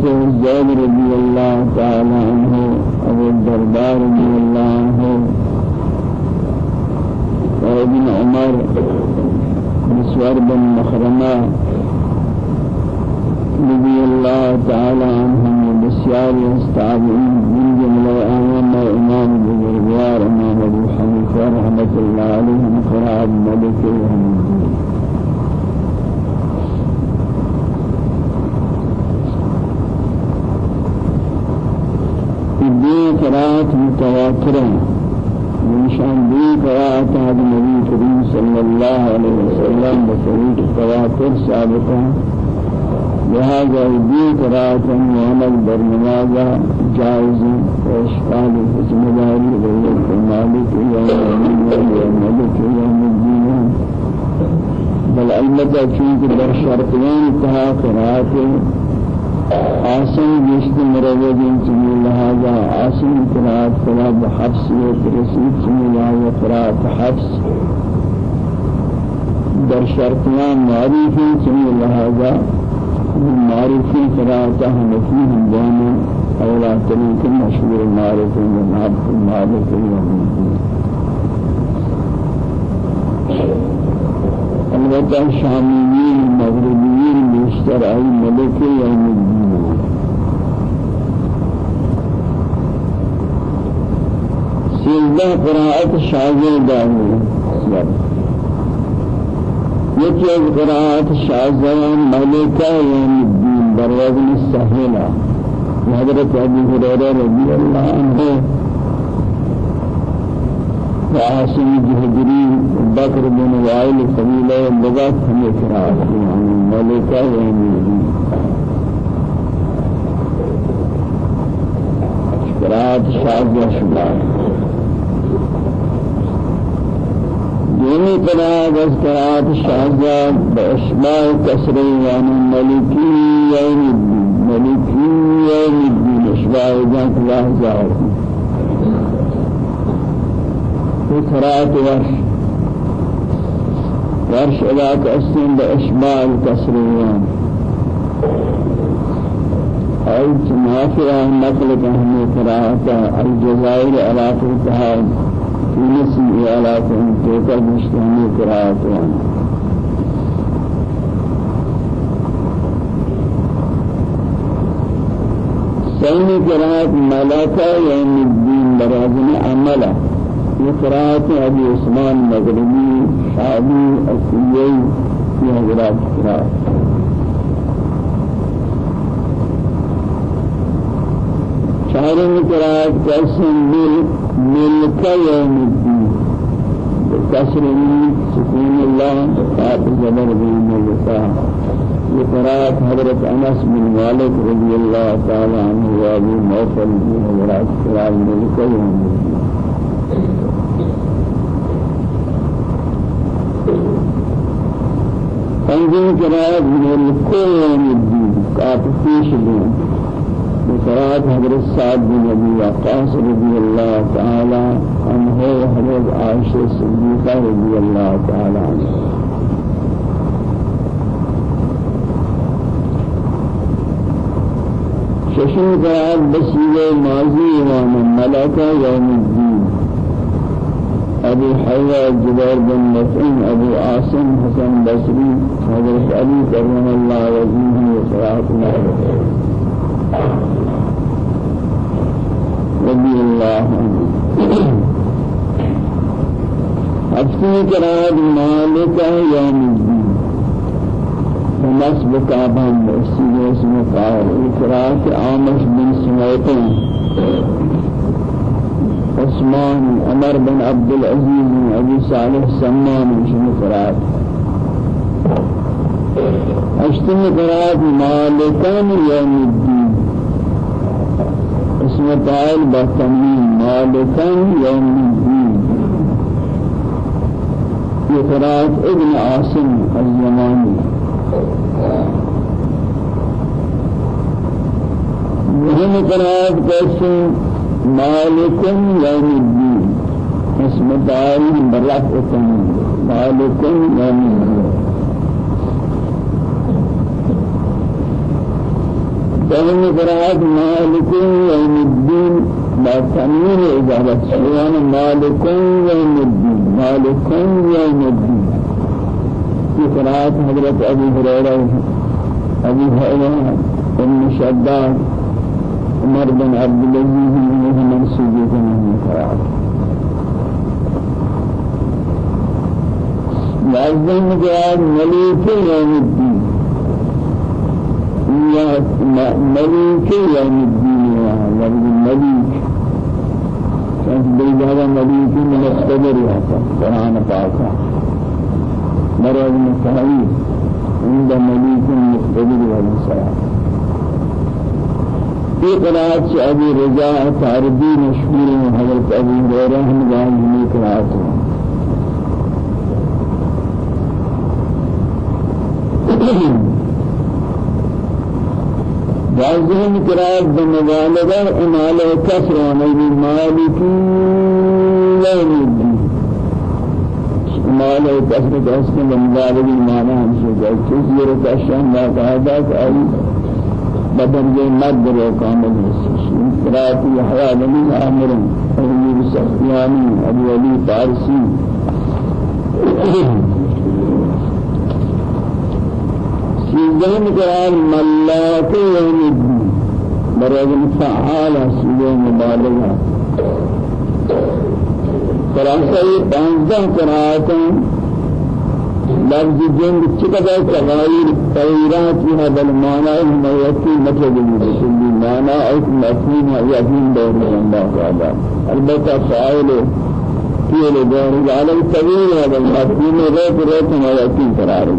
حضرت زيد رضي الله تعالى عنه أبو الدرداء رضي الله عنه وابن عمر مسور بن مخرمة رضي الله تعالى عنهم بسيار يستعبون من جملة أمام إمام بزرگوار إمام أبو حنيفة رحمة الله عليه قراءة ملك يوم قراءة متواترة ونشان دي قراءة هذا النبي الكريم صلى الله عليه وسلم بطريق التواتر ثابتة لهذا الدين قراءة وعمل برنمازة جائز وإشكال حسن داري غير المالك يوم الدين يوم ملك يوم الدين بل البتة چونك در شرطين تها قراءة آسن جشت مروجين سمي لهذا آسن قراءة قراءة بحفص وترسيد سمي لهذا قراءة حفص در شرطيان معروفين سمي لهذا معروفين قراءة حنفي همدانا أولا طريق مشهور المعروفين من عبد المعروف البته الشاميين المغربيين بيشتر أي ملك يوم الدين سيدة قراءة شاذة داوي يكي قراءة شاذة ملك يوم الدين بروزن السهلة حضرت أبي هريرة رضي الله عنه وعاصم جهدري بكر بن وائل قبيلة لغات هم قراءة يعني ملكة يعني قراءة شاذة شمال قراءة بس قراءة شاذة بأشباه كسري يعني يوم الدين ملكي يوم الدين أشباه ذات الله في قراءة ورش. ورش علاك أسن بإشباع الكسريان أي نافع نقل كهني قراءة الجزائر على تهاد في نسي على تهاد مشتهني قراءة سيني قراءة ملكة يوم الدين برازن عملة. قراءة أبي عثمان مغربي شعبي أسيي في حضرات قراءة شهرين قراءة قسم مل ملك يوم الدين بكسر سكون الله قاعد زبر بين ملكا قراءة حضرت أنس بن مالك رضي الله تعالى عنه وأبي موفل بن حضرات قراءة ملك يوم الدين تنظيم قراءة من كل يوم الدين كافيش الدين بقراءة حضرت سعد بن أبي وقاص رضي الله تعالى عنه وحضرت عائشة الصديقة رضي الله تعالى عنها ششن قراءة بسيطة ماضي ومن ملكة يوم الدين أبي حياء جبير بن مطعم أبو عاصم حسن بصري حضرت علي كرم الله وجهه وصلاة رضي الله عنه. أفتي كراد مالك يوم الدين. ونسب كعبان بأسيد اسمه قائل إكرات عامش بن سميتين عثمان عمر بن عبد العزيز بن أبي صالح سمان شنو قرات اشتم قرات مالكان يوم الدين. اسم تعال بتنوين مالكان يوم الدين قرات ابن عاصم الزماني وهم قرات قسم مالك يوم الدين اسم داري برفع مالك يوم الدين دائما قراءة مالك يوم الدين تنوين إجابة سبحان مالك يوم الدين مالك يوم الدين. في قراءة حضرت أبي هريرة أبي هريرة ابن شداد عمر بن عبد العزيز بن منصور بن فرعون لازم جواب مليك يوم الدين. يا مليك يوم الدين يا لفظ مليك كان بالجهة مليك من الصدر يا قرآن فاقا مرض مستحيل عند مليك مقتدر والسلام في قراءة أبي رجاء تعربي مشهور من حضرت أبي هريرة هم جاهزين قراءته. بعضهم قراءة بمبالغة إمالة كسر ونبي مالكي يوم الدين إمالة كسر كسر بمبالغة معنى همشي جاء كثيرة أشياء لا قاعدات أي بدرجة مد رو كامل قراءة يحيى بن عامر أبي السفياني أبو علي فارسي سيدان قرآن ملاك يوم الدين برغم فعال سيدان مبالغة قراءة پانزدہ قراءتیں لفظ جنگ چکتا تغایر تغیرات فيها بالمعنى ما يكفي مطلب بكل معنى أي مفهوم يفهم دور الله تعالى البتة فاعل فعل دور. على التغيير هذا المفهوم غير غير ما يكفي قراره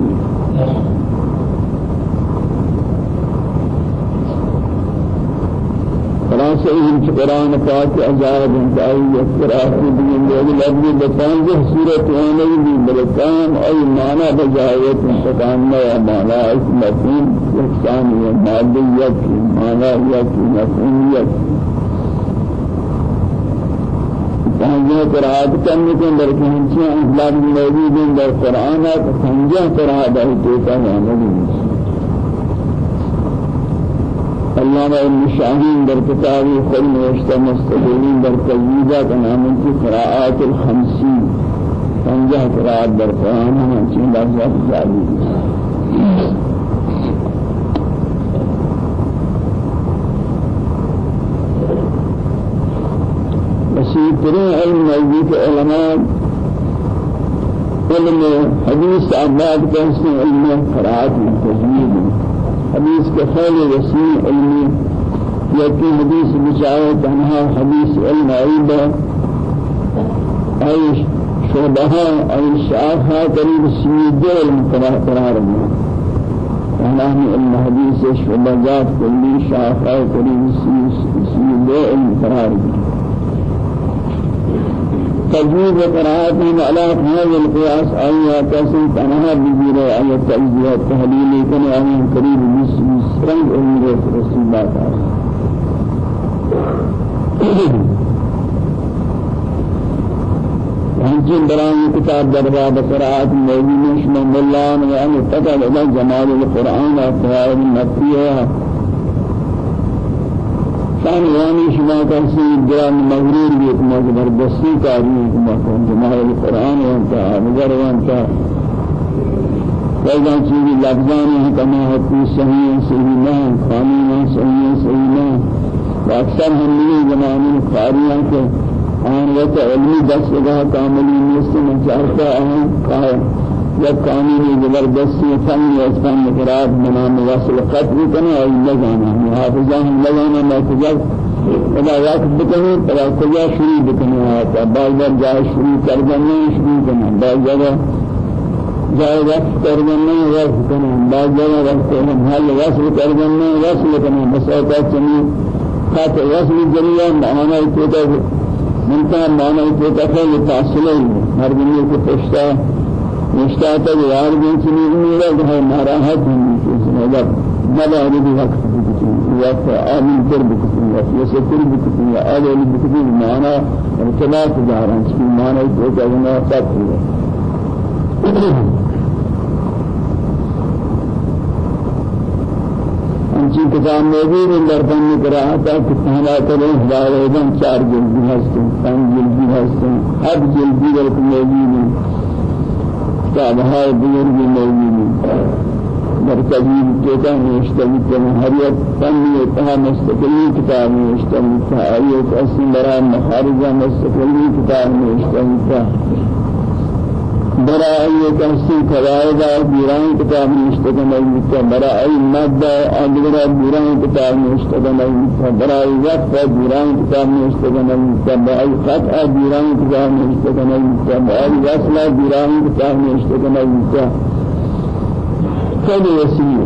سعيد القرآن پاک عجائب انتهائی قرآن دین لوگ لفظ بتانزه سورة آنی بھی بلکان ای معنی بجایت انتقام میں معنی ایک مفہوم احسانی مادیت معنیت مفہومیت تانزه قرآن کرنے کے اندر کہنچے لفظ موجود ہیں در قرآن ہے تانزه قرآن ہے تو کا معنی علامہ ابن شاہین در کتابی خود نوشتہ مستقلین در تجویدہ کا نام کی قراءات الخمسین پنجہ قراءات در قرآن ہم چین لفظات جاری بسیطرین علم نزدیک علماء علم حدیث عباد کہتے علم قراءات التجوید کے خیل وسیع علمی یکی حدیث بچائے تنہا حدیث علم عیب ای شعبها ای شعافها قریب سید علم قرار دیا فهمانی علم حدیث شعبجات کلی شعافها قریب سید علم قرار دیا تجويد من علاق هذا القياس أي تسي تنها بجيرة أي تجزية تحليل كان أي قريب بس بس رنگ أمير رسول الله هنجين براني كتاب درباب قراءات موجودة شمال ملان وأن تقل جمال القرآن وقراءة المكية شان یعنی شما کسی گران مغرور بھی کما زبردستی کاری کما کن جماع القرآن وانتا مگر وانتا. پیدا چیزی لفظانی کما حقی صحیح صحیح نہ قانون صحیح صحیح نہ اکثر ہم نے زمانے قاریاں کے آن وقت علمی دست لگا کاملی نیست میں چاہتا ہوں یا قانونی زبردستی فن یا فن قرآن بنا مواصل قتل کنا اور لگانا محافظہ ہم لگانا کجا ادا وقت بکنے ترا کجا شروع بکنے آتا بعض بار جائے شروع کر دینے شروع کرنا بعض جگہ جائے وقت کر دینے وقت کرنا بعض جگہ وقت ہم حل وصل کر دینے وصل کرنا مسائل چنی خاطر وصل جریہ معنی توتا منتہا معنی توتا خیلی تاثلہ ہر دنیا کو پشتا مشتاق یار بھی چنی میرا ہے ناراحت ہے مگر ملا بھی وقت وقت آمین کر بکتی یہ سکر بکتی آل علی بکتی مانا ارتباط داران اس کی مانا تو کہنا سب ہے انچی کتاب موجود در فن قرآت کہ پہلا کرے ہدایت چار جلدی ہستیں پانچ جلدی ہستیں ہر جلدی در موجود ہیں كتابها بزرگ موجود مرکزی کتاب مشتمل کن هر یک فنی اتها مستقلی کتاب کن هر یک اصل برای مخارج مستقلی کتاب مشتمل کن برای یک اصل قواعد بیران کتاب مشتمل کن برای ماده ادوار بیران کتاب مشتمل کن برای وقت بیران کتاب مشتمل کن برای قطع بیران کتاب مشتمل کن برای وصل بیران کتاب مشتمل کن خیلی وسیع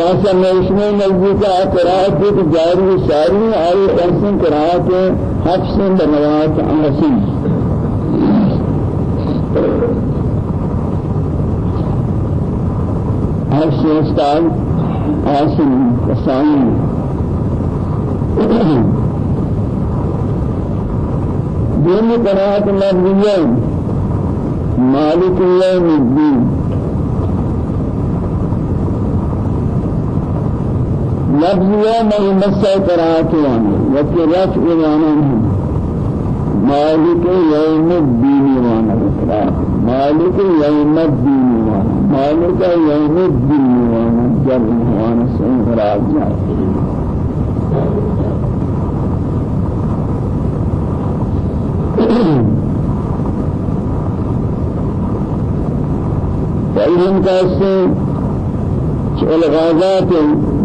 خلاصہ میں اس میں نزدیک قرآت کی جاری ساری آئی تنسن قرآت حفظ بنوات انسی حفظ استاد آسن وسائل۔ دین قرآت مرضیہ مالک یوم الدین۔ لفظ يوم المسا قرأت وأنا وكي رفع وأنا مالك يوم الدين وأنا مالك يوم الدين وأنا مالك يوم الدين وأنا جر وأنا سين قرأت فإذن كاسين الغازات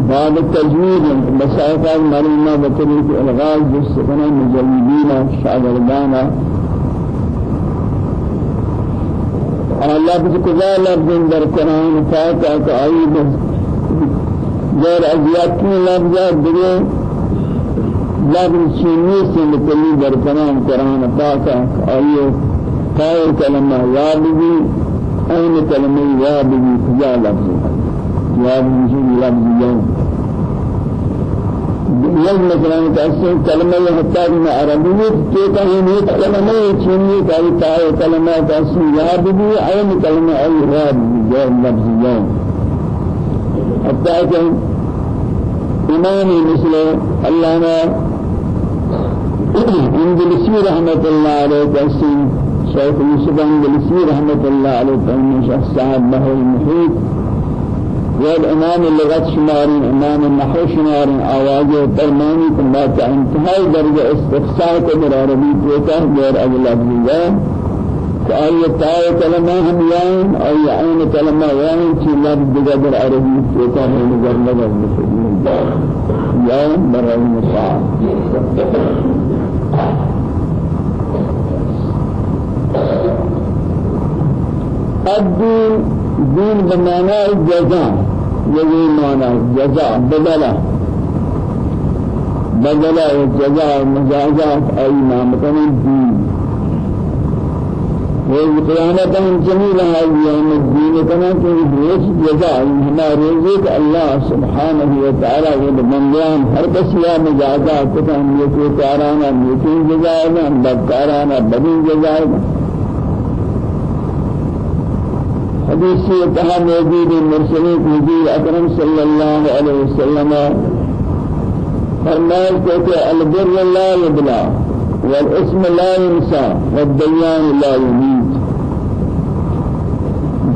باب التجويد مسائل مريمة بطريق الغاز جسدنا مجلدين شاگردانا لفظ كذا لفظ در قرآن فاتحة كأيب غير أزياتي لفظات دیگه لفظ چینی سے متلی در قرآن قرآن قائل كلمة يا بي أين كلمة يا بي كذا لفظ. يا بي لفظ يوم یک مثلا کسی کلمه حتی من کهینیت کلمه چینی کاری تای کلمه کسی یاد بھی این کلمه ای یاد جو لفظیان حتی کہ امامی مثل علامہ اندلسی رحمت اللہ علیہ کسی شیخ یوسف اندلسی رحمت اللہ علیہ کسی شخص صاحب بحر المحیط والإمام اللغة شمارين إمام النحو شمارين آواز فرماني كما انتهاء درجة استفسار قدر عربي توتا غير أجل أفضل كأي تاء كلمة هم يان أو يعين كلمة يان في لفظ بقدر عربي توتا من نظر المصاع الدين دين بمعنى الجزاء يجي معنى جزاء بدلا. بدلا الجزاء مجازات أي ما مثلا الدين والقيامة جميلة هذه يوم الدين كما تقول جزاء هما رزق الله سبحانه وتعالى والبنديان هر بس يا مجازات كتان يكون كارانا يكون جزاء بدكارانا بدين جزاء حديث کہا موجود مرسلین حضور اکرم صلی اللہ علیہ وسلم. فرمائے کہ البر لا يبلى والاسم لا ينسى والديان لا يميت.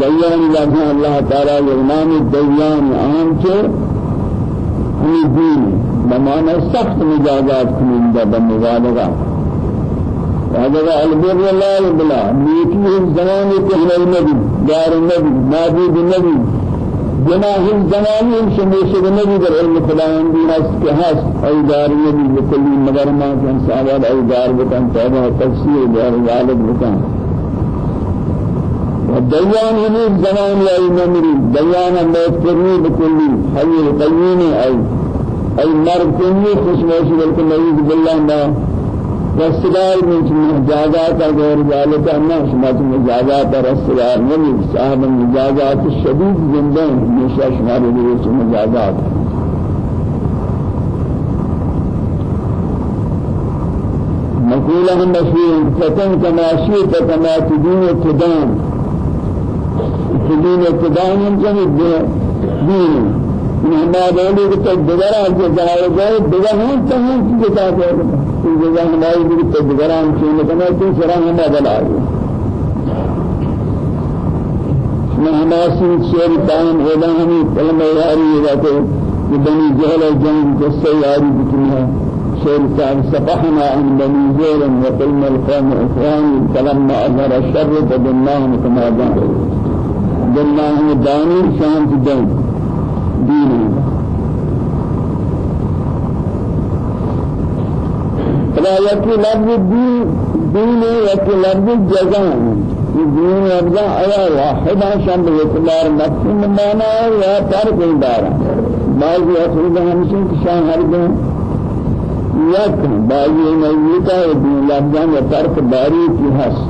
ديان لفظ الله تعالى الإمام الديان عام کے ہمیں دین بمعنى سخت مجازات کنندہ بمبالغہ هذا البر لا يبلى ميكي الزمان كهل النبي دار النبي معبود النبي. جناح الزمان شميش النبي در علم فلان دين كهاس أي دار النبي بكل مگر ما كان سعادة أي دار بكان توبة تفسير دار غالب بكان والديان هم الزمان يا النبي ديان موت کرنی بكل حي القيوم أي أي مرد كنی خشمش بلکہ نعوذ بالله ما. رسدار من مجازات غير ذلك أن شمات مجازات رسدار من صاحب المجازات الشديد جدا مشى شمار ليش مجازات مقولة مشهور فتن كما شئت كما تدين تدان تدين تدان يمكن دين من ما دولي كتدبر الجزائر دبر هم تهم كتاب في جزاء ہماری بھی تدبران کی نکنا تو سرا ہم بدل آئے میں ہمارے شیر قائم ہونا ہمیں کلمہ یاری ہے کہ بني جهل الجنگ قصة ياري بكنا شير كان سبحنا عن بني جهل وقلنا القوم إخواني فلما أظهر الشر فدناهم كما دان دناهم داني شام في دين دينه فلا يكي لفظ الدين دين يكي لفظ الجزاء دين يبقى آية واحدة شامل يتبار مفهوم معنى يا فرق دارا بعض يخرج همشين كشان هربين یک بعضی نزدیکا دین لفظان و فرق باری کی هست.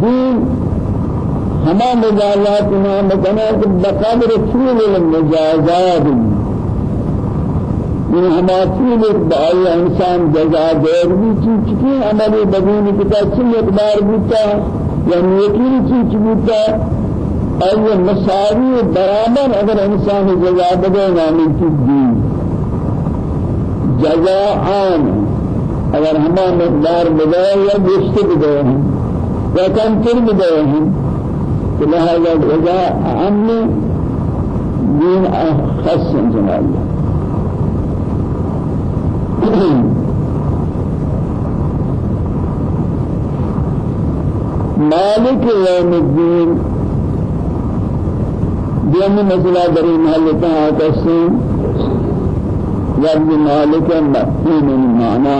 دین ہما مجازات نام بکنا کہ بقدر طول المجازات. من هماتين بأي إنسان جزاء دير بھی چیز کی عملی بدونی کتا چل اقدار بوتا يعني یقین چیز بوتا أي مساوی برابر اگر انسان جزاء بدے نامی چیز دی. جزاء عام اگر ہما مقدار بدے یا بیشتر بدے ہیں یا کم تر بدے ہیں لہذا جزاء عام دین خاص جناب مالك يوم الدين. دين مثلا دري محل تها تسين رب مالك مفهوم المعنى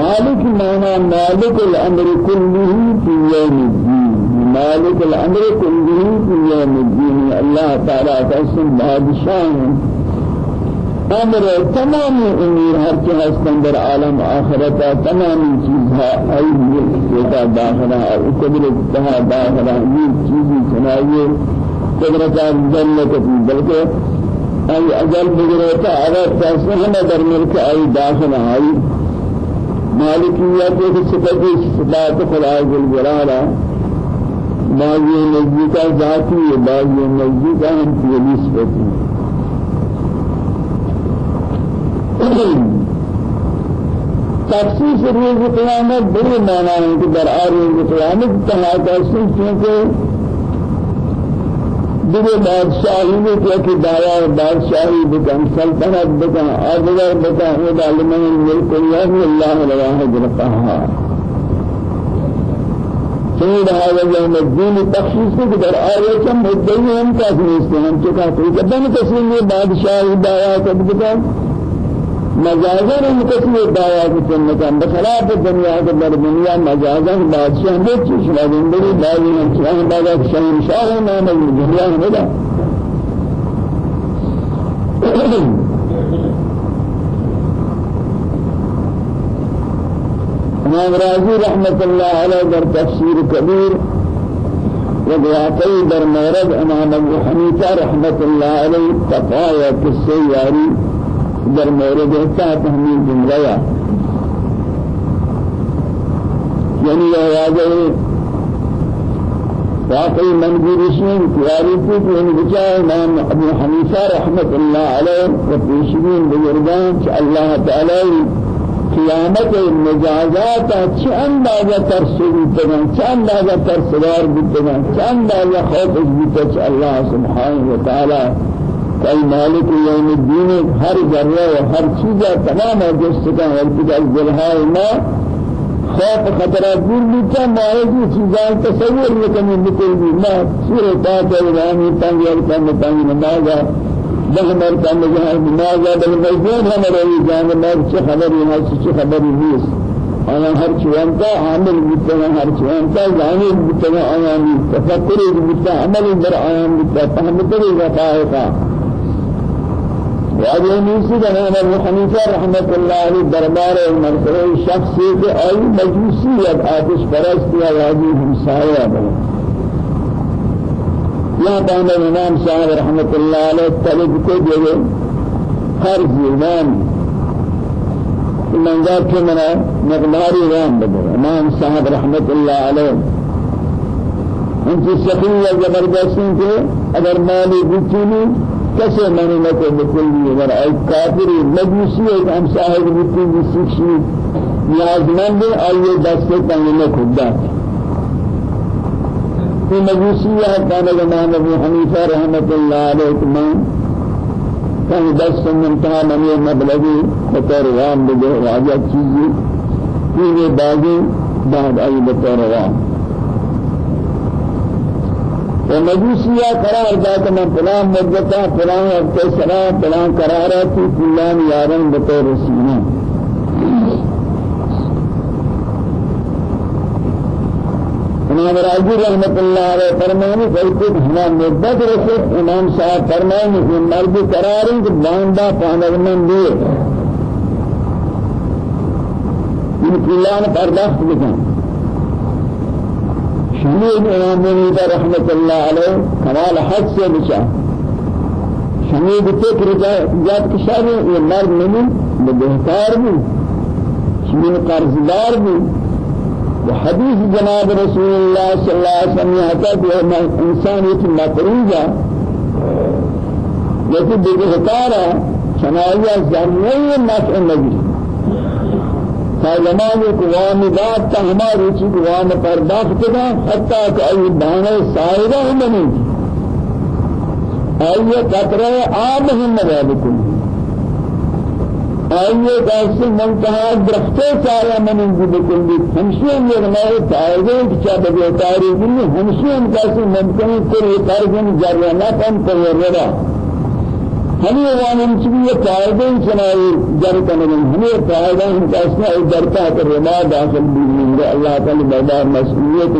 مالك معنى مالك الأمر كله في يوم الدين. مالك الأمر كله في يوم الدين. الله تعالى قسم بادشاه أمر تمام أمور ہر چیز ہستن در عالم آخرت تمام چیزها ای ملک داخلہ اور قدرت تہا داخلہ یہ چیزی سنائیے قدرت جنت ای أجل بگرتا اگر پیسے ہمیں در ملک ای داخلہ مالکیت کی صفت صفات خدا جل جلالہ بعضی نزدیکہ ذاتی ہے بعضی نزدیکہ ہم کی نسبتی تخصیص روز قیامت بڑی معنی ہے کہ در روز قیامت تحاکہ سن چونکہ دیگه بادشاہی میں کیا کہ دایا بکن سلطنت بکن آدھگر بکن وہ دالمان ملک اللہ اللہ الواحد القہار سيد هذا يوم الدين تخصيص در آية كم مدعي هم كافي نستهم چکا تو کبن تسلیم بادشاہی دایا کب بکن مجازن متصل دعوا بسنة بخلاف الدنيا در دنيا مجازن بادشاہ میں چیز زندگی بعضی ہم بعد شہنشاہ نام الدنيا ہمدا امام رازي رحمة الله عليه در تفسير كبير وقواقي در مورد امام ابو حنيفة رحمة الله عليه تقايا كالسياري در مورد تحت همین جمله یعنی یہ واضح واقعی منظورشین تیاری تھی کہ ان بچائے امام ابو حنیفہ رحمت اللہ علیہ و پیشگین بزرگان کہ اللہ تعالی قیامت مجازات چه اندازه ترسول بودن چه اندازه ترسوار بودن چه اندازه خوف بودن چه الله سبحانه و تعالی کئی مالک یوم الدین ہر ذرہ و ہر چیز تمام جس کا ورد الجلہاء ما خوف خطرہ دور بیتا مارجی چیزان تصور لکنی بکل بھی ما سور تاک ایرانی تنگی ارکان تنگی نمازا بل مرکان جہاں نمازا بل مجبور ہمارے جان مر چه خبری ہے چه خبری نیست. آیا ہر چوانتا عامل بیتا ہر چوانتا جانب بیتا آیا تفکر بیتا عمل در آیا بیتا فهمتری وقائقا وأبي نيسي جناب أبو حنيفة رحمة الله عليه دربار المرتبة شخصي کے أي مجوسية آتش پرست یا واجی ہمسایہ بنا. یہاں پہنے امام صاحب رحمة الله عليه طلب جو قرض امام من ذاك من مقدار رام بدر إمام صاحب رحمة الله عليه. أنت سخية زبردستين کے اگر مالی بچینی کسے منی نہ کو بکلی اگر ای کافر مجوسی ایک ہم صاحب بکلی کی سکشی نیازمند آئیے دستے تنگ نہ خدا یہ مجوسی ہے کانا امام ابو حنیفہ رحمت اللہ علیہ تمام کہیں دست منتہا منی مبلغی بطور وام بگے راجہ چیزی. یہ باقی بعد آئی بطور وام ومجوسية قرار ذات من فلان مدتا فلان وقت سلام فلان قرارات فلان يارن بطور رسينا امام راجی رحمت اللہ علیہ فرمانے کہ ہما مدت رسول امام صاحب فرمانے کہ مرد قراری کہ باندہ پانرمن دیئے ان فلان پرداخت بکن. شمید امام منیتا رحمت اللہ علیہ کمال حد سے بچا۔ شمید فکر جات کشار یہ مرد نہیں بہتار بھی۔ شمید قرضدار بھی۔ وحديث جناب رسول الله صلى الله عليه وسلم يحتاج إلى إنسانية مقروجة التي بجهتارا شنايا زمنية نفع النبي زمانے قوام ذات تا ہماری چی قوام پرداخت دا حتی کہ ای بانے سائرہ نہیں۔ آئیے قطرہ آب ہم نبابکن آئیے کیسے منتہا درختے سارا منن جی بکل۔ بھی ہمشین یہ ہمارے فائدے کچا بگے تاریخ ہمشین کیسے ممکن کر یہ تارجن جریا نہ کم کر رہا۔ ہمیں وانم چیئے فائدے چنائی جر کنگن ہمیں فائدہ ہم کاسنا ایک درتا کر رما داخل بھی اللہ تعالی بردار مسئولیت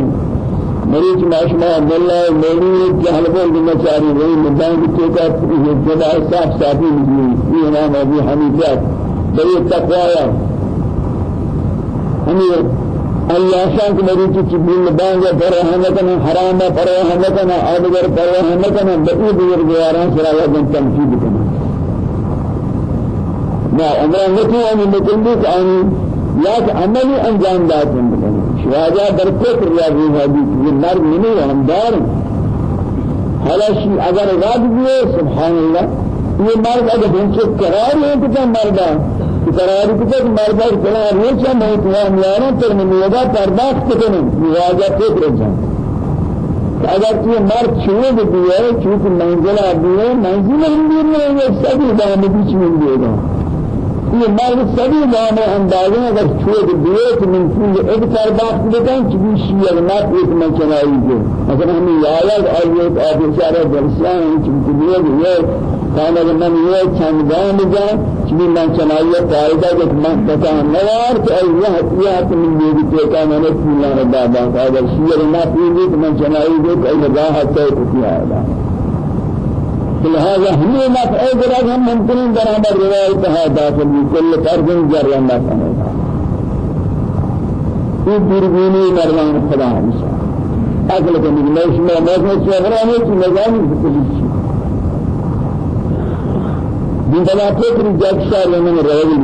مریض ماشما ملا مولی جہل بول دینا چاری وہی مدان کی تو کا یہ جدا صاف صافی نہیں یہ امام ابو حنیفہ بڑی تقوا ہمیں الله شان کے مریض کی بل بانگ پرواہ نہ کرنا حرام پرواہ نہ کرنا ادگر پرواہ نہ کرنا بہت دور گزارا سرا یا تنفیذ کرنا ما عمرہ نتو ان متلک ان یا عملی انجام داتن شواجہ در فکر یا بھی حدیث یہ مرد نہیں ہم دار حالش اگر غاد بھی سبحان اللہ یہ مرد اگر ان سے قرار ہے کہ مرد قرار کو کہ مرد قرار ہے کہ میں تو میارا پر میں لگا پرداخت کرنے مواجہ فکر جان. اگر تو مرد چھوڑ دیا چونکہ منزل ہے منزل ہم نہیں ہے سبھی دام بیچ میں دے گا یہ مرد سبھی نام اندازے اگر چھوڑ دیے تو من کل ایک چار بات بتائیں کہ شیعہ نہ ایک میں چلائی گے مثلا ہمیں یاد اور یہ آپ اشارہ درسیاں ہیں کہ دنیا یہ کان من یہ چندان جان کہ من چلائی قاعدہ کہ من بتا نوار کہ یہ حقیقت من یہ کہ کا میں نے اللہ رب اگر شیعہ نہ پیے تو من چلائی گے کہ اللہ کیا ہے لهذا هم نفع درج هم ممكن برابر روایت ہے داخل كل فرد جر نفع یہ درگونی مردان خدا ہمیشہ اصل کے نگلش میں موجود شہرہ ہے کہ نظام کلی دین بلا فکر جگ شہر میں رہے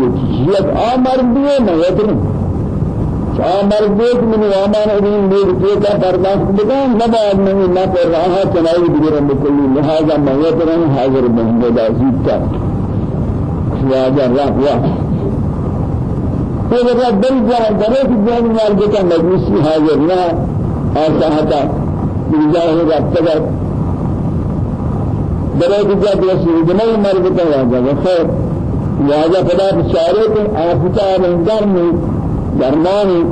یہ آمر دیے میں یہ آمر بیت من وامان ادین دیر کیتا برداشت بکن نباد من نہ پر رہا چنائی دیگر بکلی. لہذا موت رن حاضر محمد عزیز کا خواجہ رب واہ تو وہ دل جان درے کی جان مال کے مجلسی حاضر نہ آساہتا بجاہ رب تک درے کی جان رسول جنہی مرد کا واجہ خیر لہذا خدا بچارے کے آفتا اندر میں درمانی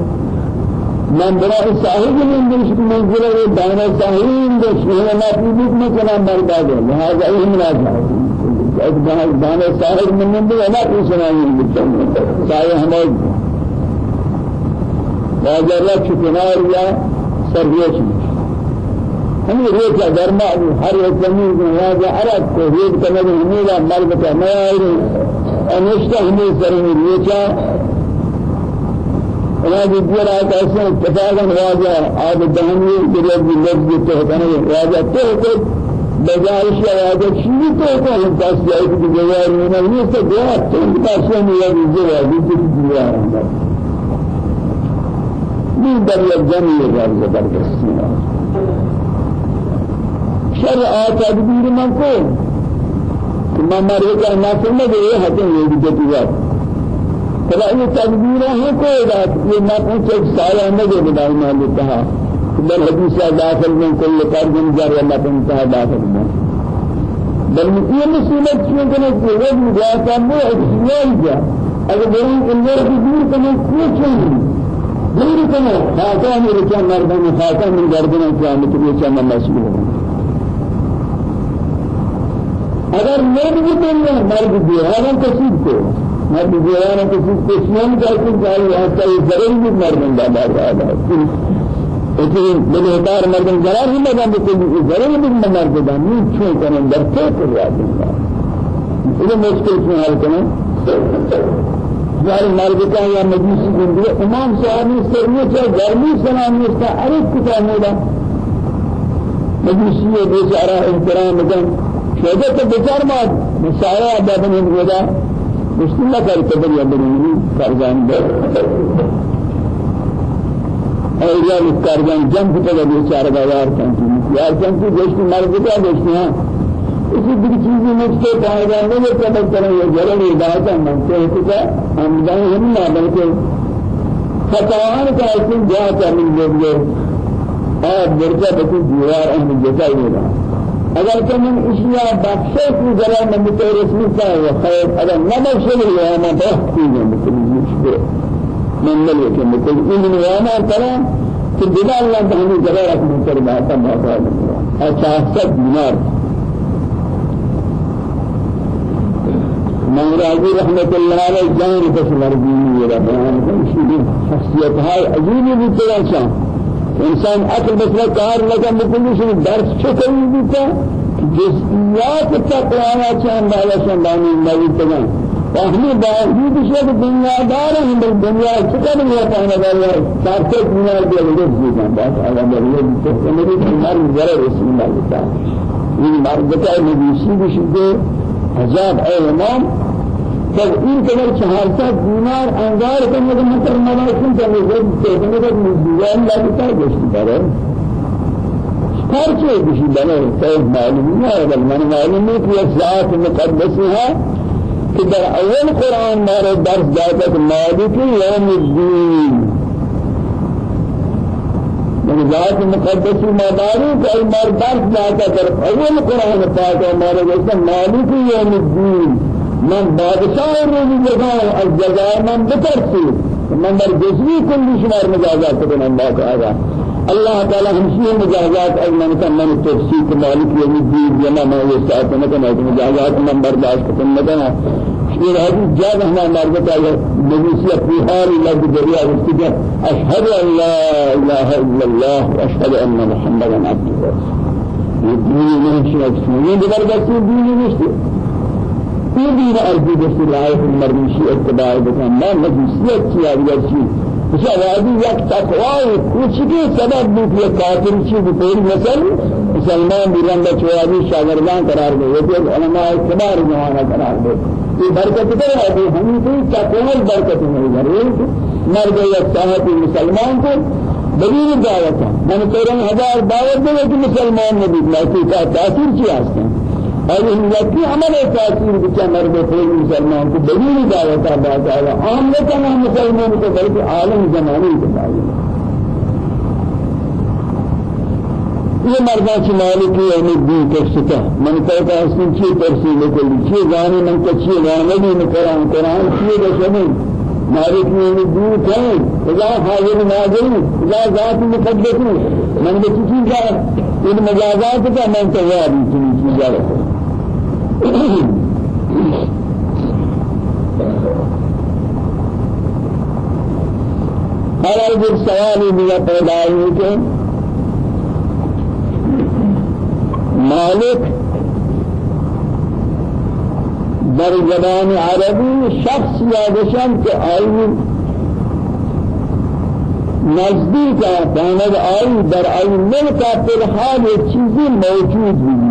من برای صاحب من دلش منزل ہے دانا صاحب دش ہے نا پیبیت میں کنا مردا ہے لہذا یہ مناسب ایک دانا صاحب من من دل نا پوچھنا ہے صاحب ہمیں واجر چکنار یا سرویش ہمیں ریچا درما ہر ایک زمین کو واجہ عرب کو ریچ کرنے میں ہمیں مرد کا نیا ہے انشتہ ہمیں سرمی ریچا أنا بيجرا كاسه اتفاقا واجا آب دهني جلب جلب تهتنا واجا تهت بجائش واجا شيء تهت بس جاي في جوار من الناس؟ تهت بس من الجوار بيجي جوار من در الجميع غير زبردست شرع تدبير من كل ما مريك الناس ما بيه هتن يجي جوار فلا یہ تدبیر ہے کوئی بات سایہ نہ دے بدائی نہ لیتا ہے بل حدیث داخل میں کل قرض جار اللہ پر انتہا داخل میں بل یہ مصیبت کیوں کہ وہ جاتا ہے احتمال کیا اگر وہ اندر کی دور کرنے کچھ نہیں دور کرنے خاطہ میرے کیا مردان خاطہ من گردن قیامت کے چاہنا مسئول ہے اگر مرد بھی مرد بھی ہے کسی کو میں بجیران کو کشیان کا کچھ چاہیے حتی یہ ضرور بھی مردن دا بار رہا ہے لیکن بلہتار مردن قرار ہی لگا بکل ضرور بھی مرد دا نہیں چھوئے کرنے در پہ کر رہا دنگا یہ مشکل سے حل کریں جاری مرد کا یا مجلسی زندگی امام صاحبی سرمی سے گرمی سلامی اس کا عرف کتا مولا مجلسی بیچارہ احترام کن شہدت بچار ماد مسائل عدد من ودا مشکل نہ کر قدر فرزان دے۔ اور یا فرزان جم کو تو بیچارہ بازار کن کی یار کن کی دوست مر گیا دوست ہاں اسی بھی چیزیں مجھ کے پائے نہیں ہے قدر کریں یہ جرم ہدایت ہے من سے ہے ہم جائیں ہم نہ بلکہ خطاوان کا اسم جا مل گئے اور برکہ بکی دیوار اہم جتا ہی رہا اگر کہ من اشیاء بخشے کی ذرا من تو رسمی کا ہے خیر اگر نہ بخشے لے أنا بخت کی ہے مشکل من ملے کہ مثل ان وأنا ترى کہ بلا اللہ تعالی ذرا رکھ من کر بات بات اچھا سب دینار من راضی رحمت اللہ علیہ جان بس ہے شیخ شخصیت ہے عجیب بھی طرح انسان عقل بس کار لگا مکلی شنی درس چکلی بیتا؟ جزئیات تقوانا چند بالا شندانی نوید تگن اهلی باوجود شد دنیا دار ہیں بل دنیا چکر نہیں پانا دار سارتے دنیا کے لوگ جیسا بس اگر یہ تو میری ہماری ذرا رسول اللہ تعالی یہ مرد کا نبی بشدے عذاب اے امام تب این قدر چهارتا دینار انگار کنه که مطر ملائکن کنه زد تکنه که مزدیان لگتا گشتی داره هر چیز بشی بله تو معلوم نه بل من معلوم کہ یہ ذات مقدس ہے کہ در اول قرآن مارے درس کہ مالک یوم الدین من ذات مقدس مداری کہ مار درس داتا در اول قرآن پاک مارے جیسا مالک یوم الدین من بادشاہ روزی جزائے از جزائے من بترسی. من در جزوی کلی شمار مجازات کن اللہ تعالی الله تعالى همشي مجازات أي من كان من تفسير مالك يوم الدين جنا ما يستعد مثلا مجازات من برداشت كن مثلا شير هذه جاب هنا مرد تعالى نبيسي في حال الله بجريا واستجاب أشهد أن لا إله إلا الله وأشهد أن محمدا عبده ورسوله الدين من شيء اسمه برداشت مشتي في دين أرجو بس في المرمشي اتباع بكم ما نجسيت شيء أبيض جوابی یک تقوی کوچکی سبب بود یک کافر چی بطور مثل مسلمان با جوابی شاگردان قرار دے یہ علماء کبار جوانا قرار دے یہ برکت کرے ہے ہمیں کوئی تقوی برکت نہیں ہے مرد یک صاحب مسلمان کو بدین دعوت. ہے میں نے تیرہ ہزار دعوت دے کہ مسلمان نبی لیکن کا تاثیر اور ان یکی عمل تاثیر بچا مرد خود مسلمان کو بدون دعوت آباد آیا عام نہ تمام مسلمان کو بلکہ عالم زمانے کے یہ مردہ کی مالک یوم الدین کشتا من کہتا حسن چی ترسیل کلی چی گانے من کچی گانے بھی قرآن قرآن چی دشمن مالک یوم الدین کہیں اذا حاضر ناظر اذا ذات مقدس من بچی چیزا ان مجازات کا من تیار چیزی چیزا ہر ایک سوالی ہی پیدا ہوئی کہ مالک در زبان عربی شخص یا دشن کے آئی نزدیک ہے بہنگ آئی در آئی ملک پر حال چیزی موجود ہوئی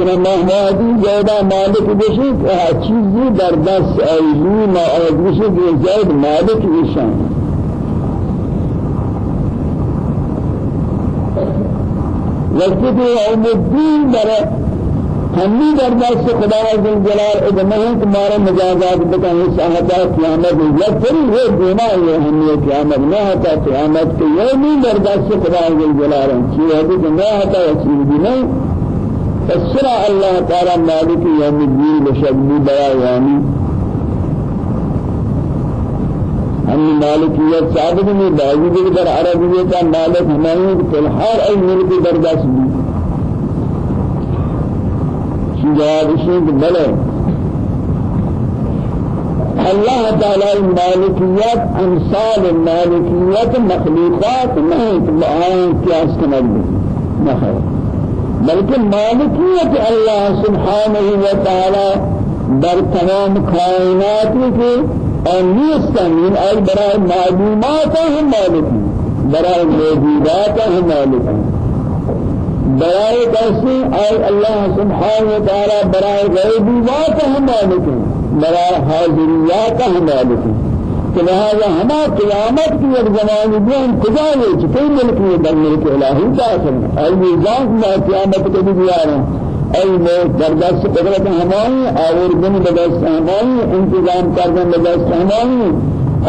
مثلا مهمادی جودا مالک بشی که چیزی در دست ایلی ما که زید مالک بشن وقتی که علم الدین در ہمی در دست خدا عز جلال ادمہ کہ ہمارا مجازات بکن اس آہتا قیامت یک پری وہ دینا ہے ہمی قیامت نہ ہوتا قیامت کے یومی در دست خدا عز جلال. چیز ہے کہ نہ ہوتا ہے چیز بھی نہیں فسرع الله تعالى مالك يوم الدين بشبه بياني. ہم مالکیت ثابت نہیں باوجود در عربیت کا مالک ہمیں فی الحال ای ملک برداشت بھی جواب اسی کہ بلے اللہ تعالی مالکیت أمثال مالکیت مخلوقات نہیں تو آئیں قیاس کنر بھی نہ بلکہ مالکیت اللہ سبحانہ وتعالی در تمام کائنات کے اور نیستن من ای برای معلومات ہم مالکی برای موجودات ہم مالکی۔ برای کسی ای اللہ سبحانہ وتعالی برای غیبیات ہم مالکی برای حاضریات ہم مالکی۔ لہذا ہما قیامت کی ایک زمانی بھی ہم ہے کہ کوئی ملک میں الہی کا اثر ای میزان میں قیامت کے بھی رہے ہیں ای میں ہماری اور دن بدست ہماری انتظام کردن بدست ہماری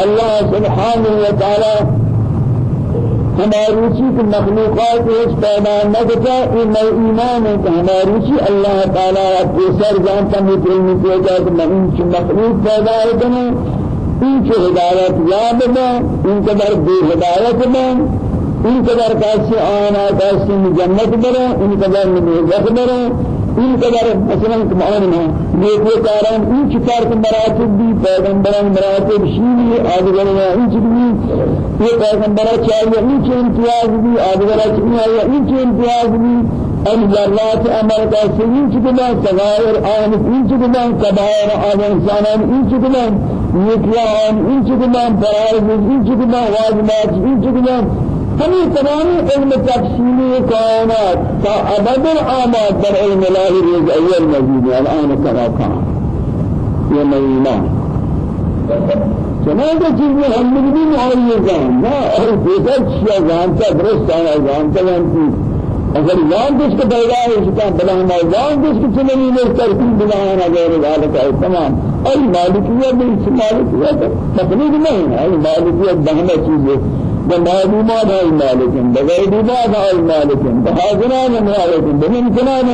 اللہ سبحانہ و تعالی ہماری چیز مخلوقات اس پیدا نہ کرتا یہ میں ایمان ہے کہ ہماری چیز اللہ تعالی اپنے سر جانتا ہے کہ میں مخلوق پیدا ہے این که هدایت یاب بن این که در بی هدایت بن این که در کسی آنا کسی جنت بره این که در نبوت بره این قدر مثلا معلومه نیکی کاران این چکار که مراتب بی پیغمبران مراتب شیری آدگران این چیزی یہ پیغمبران چاہیے این چه امتیاز بی آدگران چاہیے این چه امتیاز بی ان ذرات عمل کا سین چکنا صغائر آن. این چکنا کبائر آن. انسانان این چکنا نیکیاں آن این چکنا فرائض. این چکنا واجبات. این چکنا ہمیں تمام علم تفصیلی کائنات تا ابد الآمات در علم الہی ریز اول مزید الان کرا کام یہ مہینہ چنانچہ چیزیں ہم نے بھی معیزان نا اور دیگر چیزیں جانتا درست آنا جانتا جانتی اگر جان جس کو پیدا ہے اس کا بلا ہم جان جس کو چلنی میں ترتیب بلا ہے غیر ذالک ہے تمام ای مالکیت بھی مالکیت تقلید نہیں ہے مالکیت بہنا چیز بمعلومات هاي مالكين بغيبات هاي مالكين بحاضران مالكين بممكنان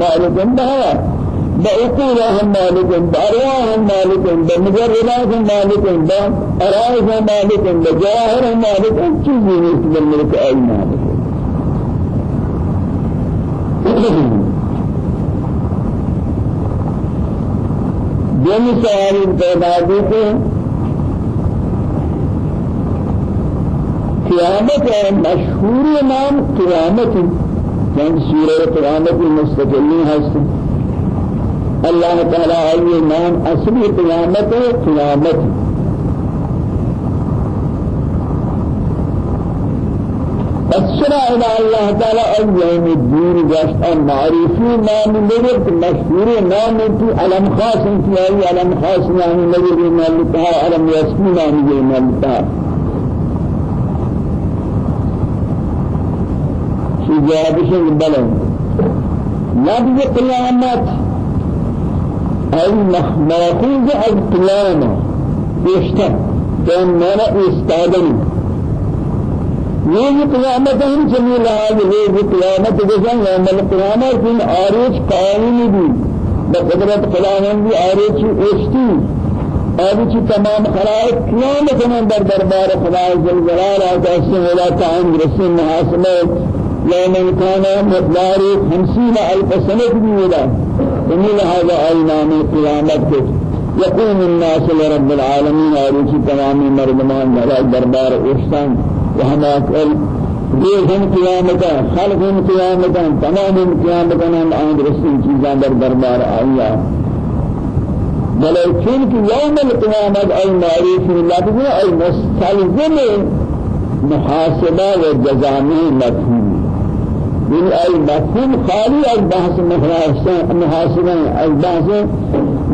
مالكين بها بأقولهم مالكين بأرواحهم مالكين بمجرداتهم مالكين بأرائهم مالكين بجواهرهم مالكين چیزی نیست بالملك أي مالكين دین سوال پیدا دیتے قیامت مشهور نام قیامت جن سورہ قیامت مستقلی هست الله تعالی ای نام اصلی قیامت قیامت۔ أسرع إلى الله تعالى اليوم الدين جشت المعرفي نام لغت مشهور نام في علم خاص في أي علم خاص يعني لغت من الله علم يسمي نام من الله جوابشن بلن. لفظ قيامت أي مأخوذ القيامة يشتر كان مانا استادني یہ قیامت ہم جمیل آج یہ قیامت جسن یوم القیامت ان آریچ قائمی بھی بقدرت خداوندی آریچ اشتی آریچ تمام خلائق قیامت من در دربار خدا جل جلالہ کا اسم ولا تعین رسول محاسبہ يوم كان مقدار خمسين ألف سنة بيولا ومن هذا أيام القيامة يقوم الناس لرب العالمين أريد تمام مردمان على دربار إحسان وهما كل ديهم قيامتا خلقهم قيامتا تمام قيامتا هم عند رسول چیزان در دربار آیا. بلے چونکہ يوم القيامة أي معروف لفظ أي مستلزم محاسبة وجزامه مفهوم. من أي مفهوم خالي از بحث محاسبة از بحث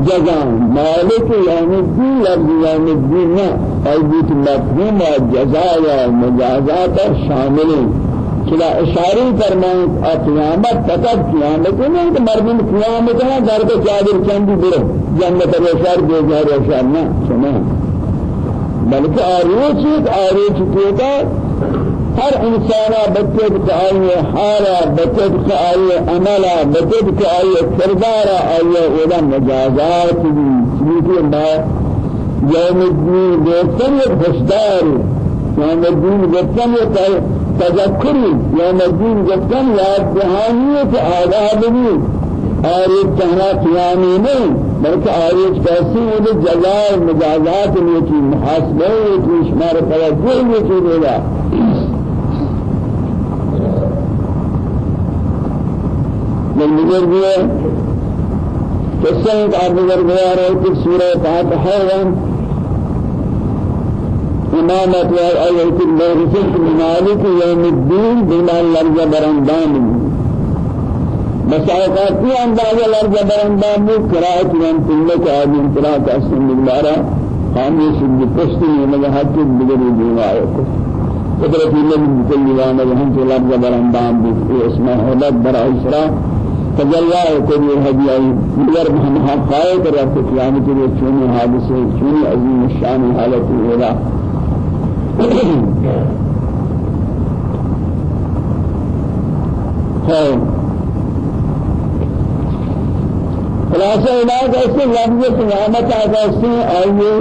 جزاء. مالك يوم الدين لفظ يوم الدين لا أي بيت مفهوم الجزاء والمجازات شامل چلا اشاری فرمائیں قیامت فقط قیامت نہیں کہ مردم قیامت ہے در کو چادر چندی برو. جنت اشار دے جا اشار نہ سنا بلکہ آروچ ایک آروچ کیتا ہر انسانا بچت کا آئیے حالا بچت کا آئیے عملا بچت کا آئیے کردارا آئیے اولا مجازات بھی چلیتے ما یوم الدین دیتن یک خوشدار یوم الدین دیتن یک تذکری یوم الدین دیتن یاد دہانیت آداب بھی اور ایک تہنا قیامی نہیں بلکہ آیت کیسی ہے جزائے مجازات میں کی محاسبہ کہ شمار توجہ ہے کہ بزرگ قصہ ایک آپ بزرگ ہے کہ سورہ فاتحہ ہے امامت و آیت المغفرت مالک یوم الدین بما لرز برندان. مسائقاتی اندازہ لرز برندان میں قرآت من تلک آدم قرآت اسم اللہ خامی سبب پشتی میں حق بگری دیوا آئے قدرت اللہ بكل وأنا وهم في الأرض برندان باسمه حدد برا إسراء تجلى كل هدي أي مگر ہم خائف رب قیامت کے چونی حادثے چونی عظیم الشأن ہوگا ہے خلاصہ علاج ایسے لفظ قیامت آگاستے آئیے.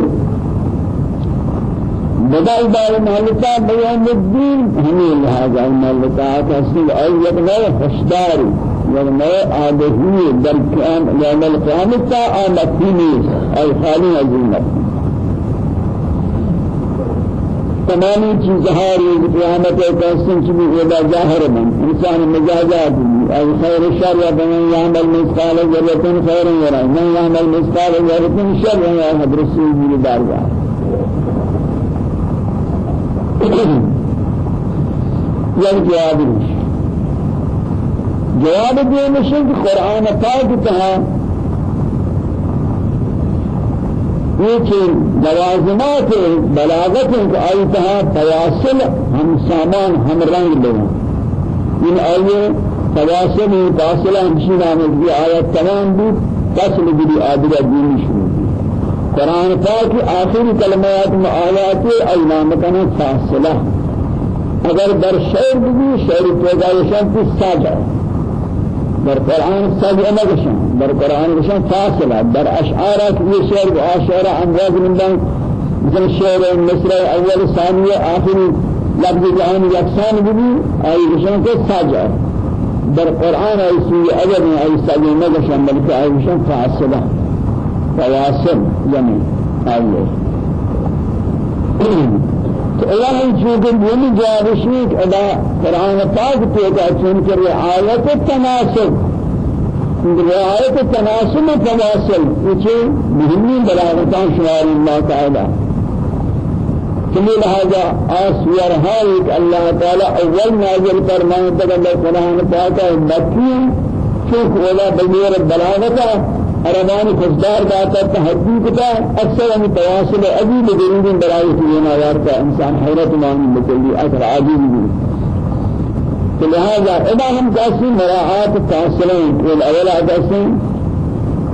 بدل دار مالکا بیان الدین ہمیں لہذا مالکا آگاستے آئیے بغیر خوشداری. ورمى آدهی در يوم القيامة نیست ای خالی عظیمت تمامی چیزها روز قیامت کسان چی بھی ادا ظاہر من. انسان مجازات ای خیر شر یا من يعمل مثقال ذرة خيرا يرى من يعمل مثقال ذرة شرا يرى حضرت رسول الله یک جواب جواب دے مشن قرآن پاک تہا یہ لوازمات بلاغت آئی تہا فواصل ہم سامان ہم رنگ لیں ان آئیے فواصل فاصلہ ہمشی نامل کی آیت تمام بھی فصل بھی آدھگا دینی شروع قرآن پاک آخری کلمات میں آیات کنا فاصلہ. اگر در شعر بھی شعر پیدایشان کی ساجا در قرآن ساجا نگشن. در قرآن گشن فاصلة. در اشعارات یہ شعر و آشعار امراض من دن مثل شعر مصر اول ثانیه آخری لفظ جهان یکسان بھی آئی گشن کے ساجا در قرآن آئی سوی ادب آئی ساجا نگشن بلکہ آئی گشن فاصلة. فواصل یعنی آئی الله چونکہ یہ جواب شیخ ادا قرآن پاک پیدا چونکہ رعایت التناسب رعایت التناسب تواصل یہ مهمی بلاغتان شمار اللہ تعالی كمي لهذا آسير هايك الله تعالى أول نازل فرمان تقبل قرآن پاک مكي شوف ولا بغير البلاغة عربان فزدار داتا تحدی کتا اکثر ہم تواصل عجیب ضروری برای تینا وارتا إنسان حیرت مانی بکلی أثر عجیب بھی تو لہذا ادا ہم کاسی مراعات تواصلیں والأول آداسیں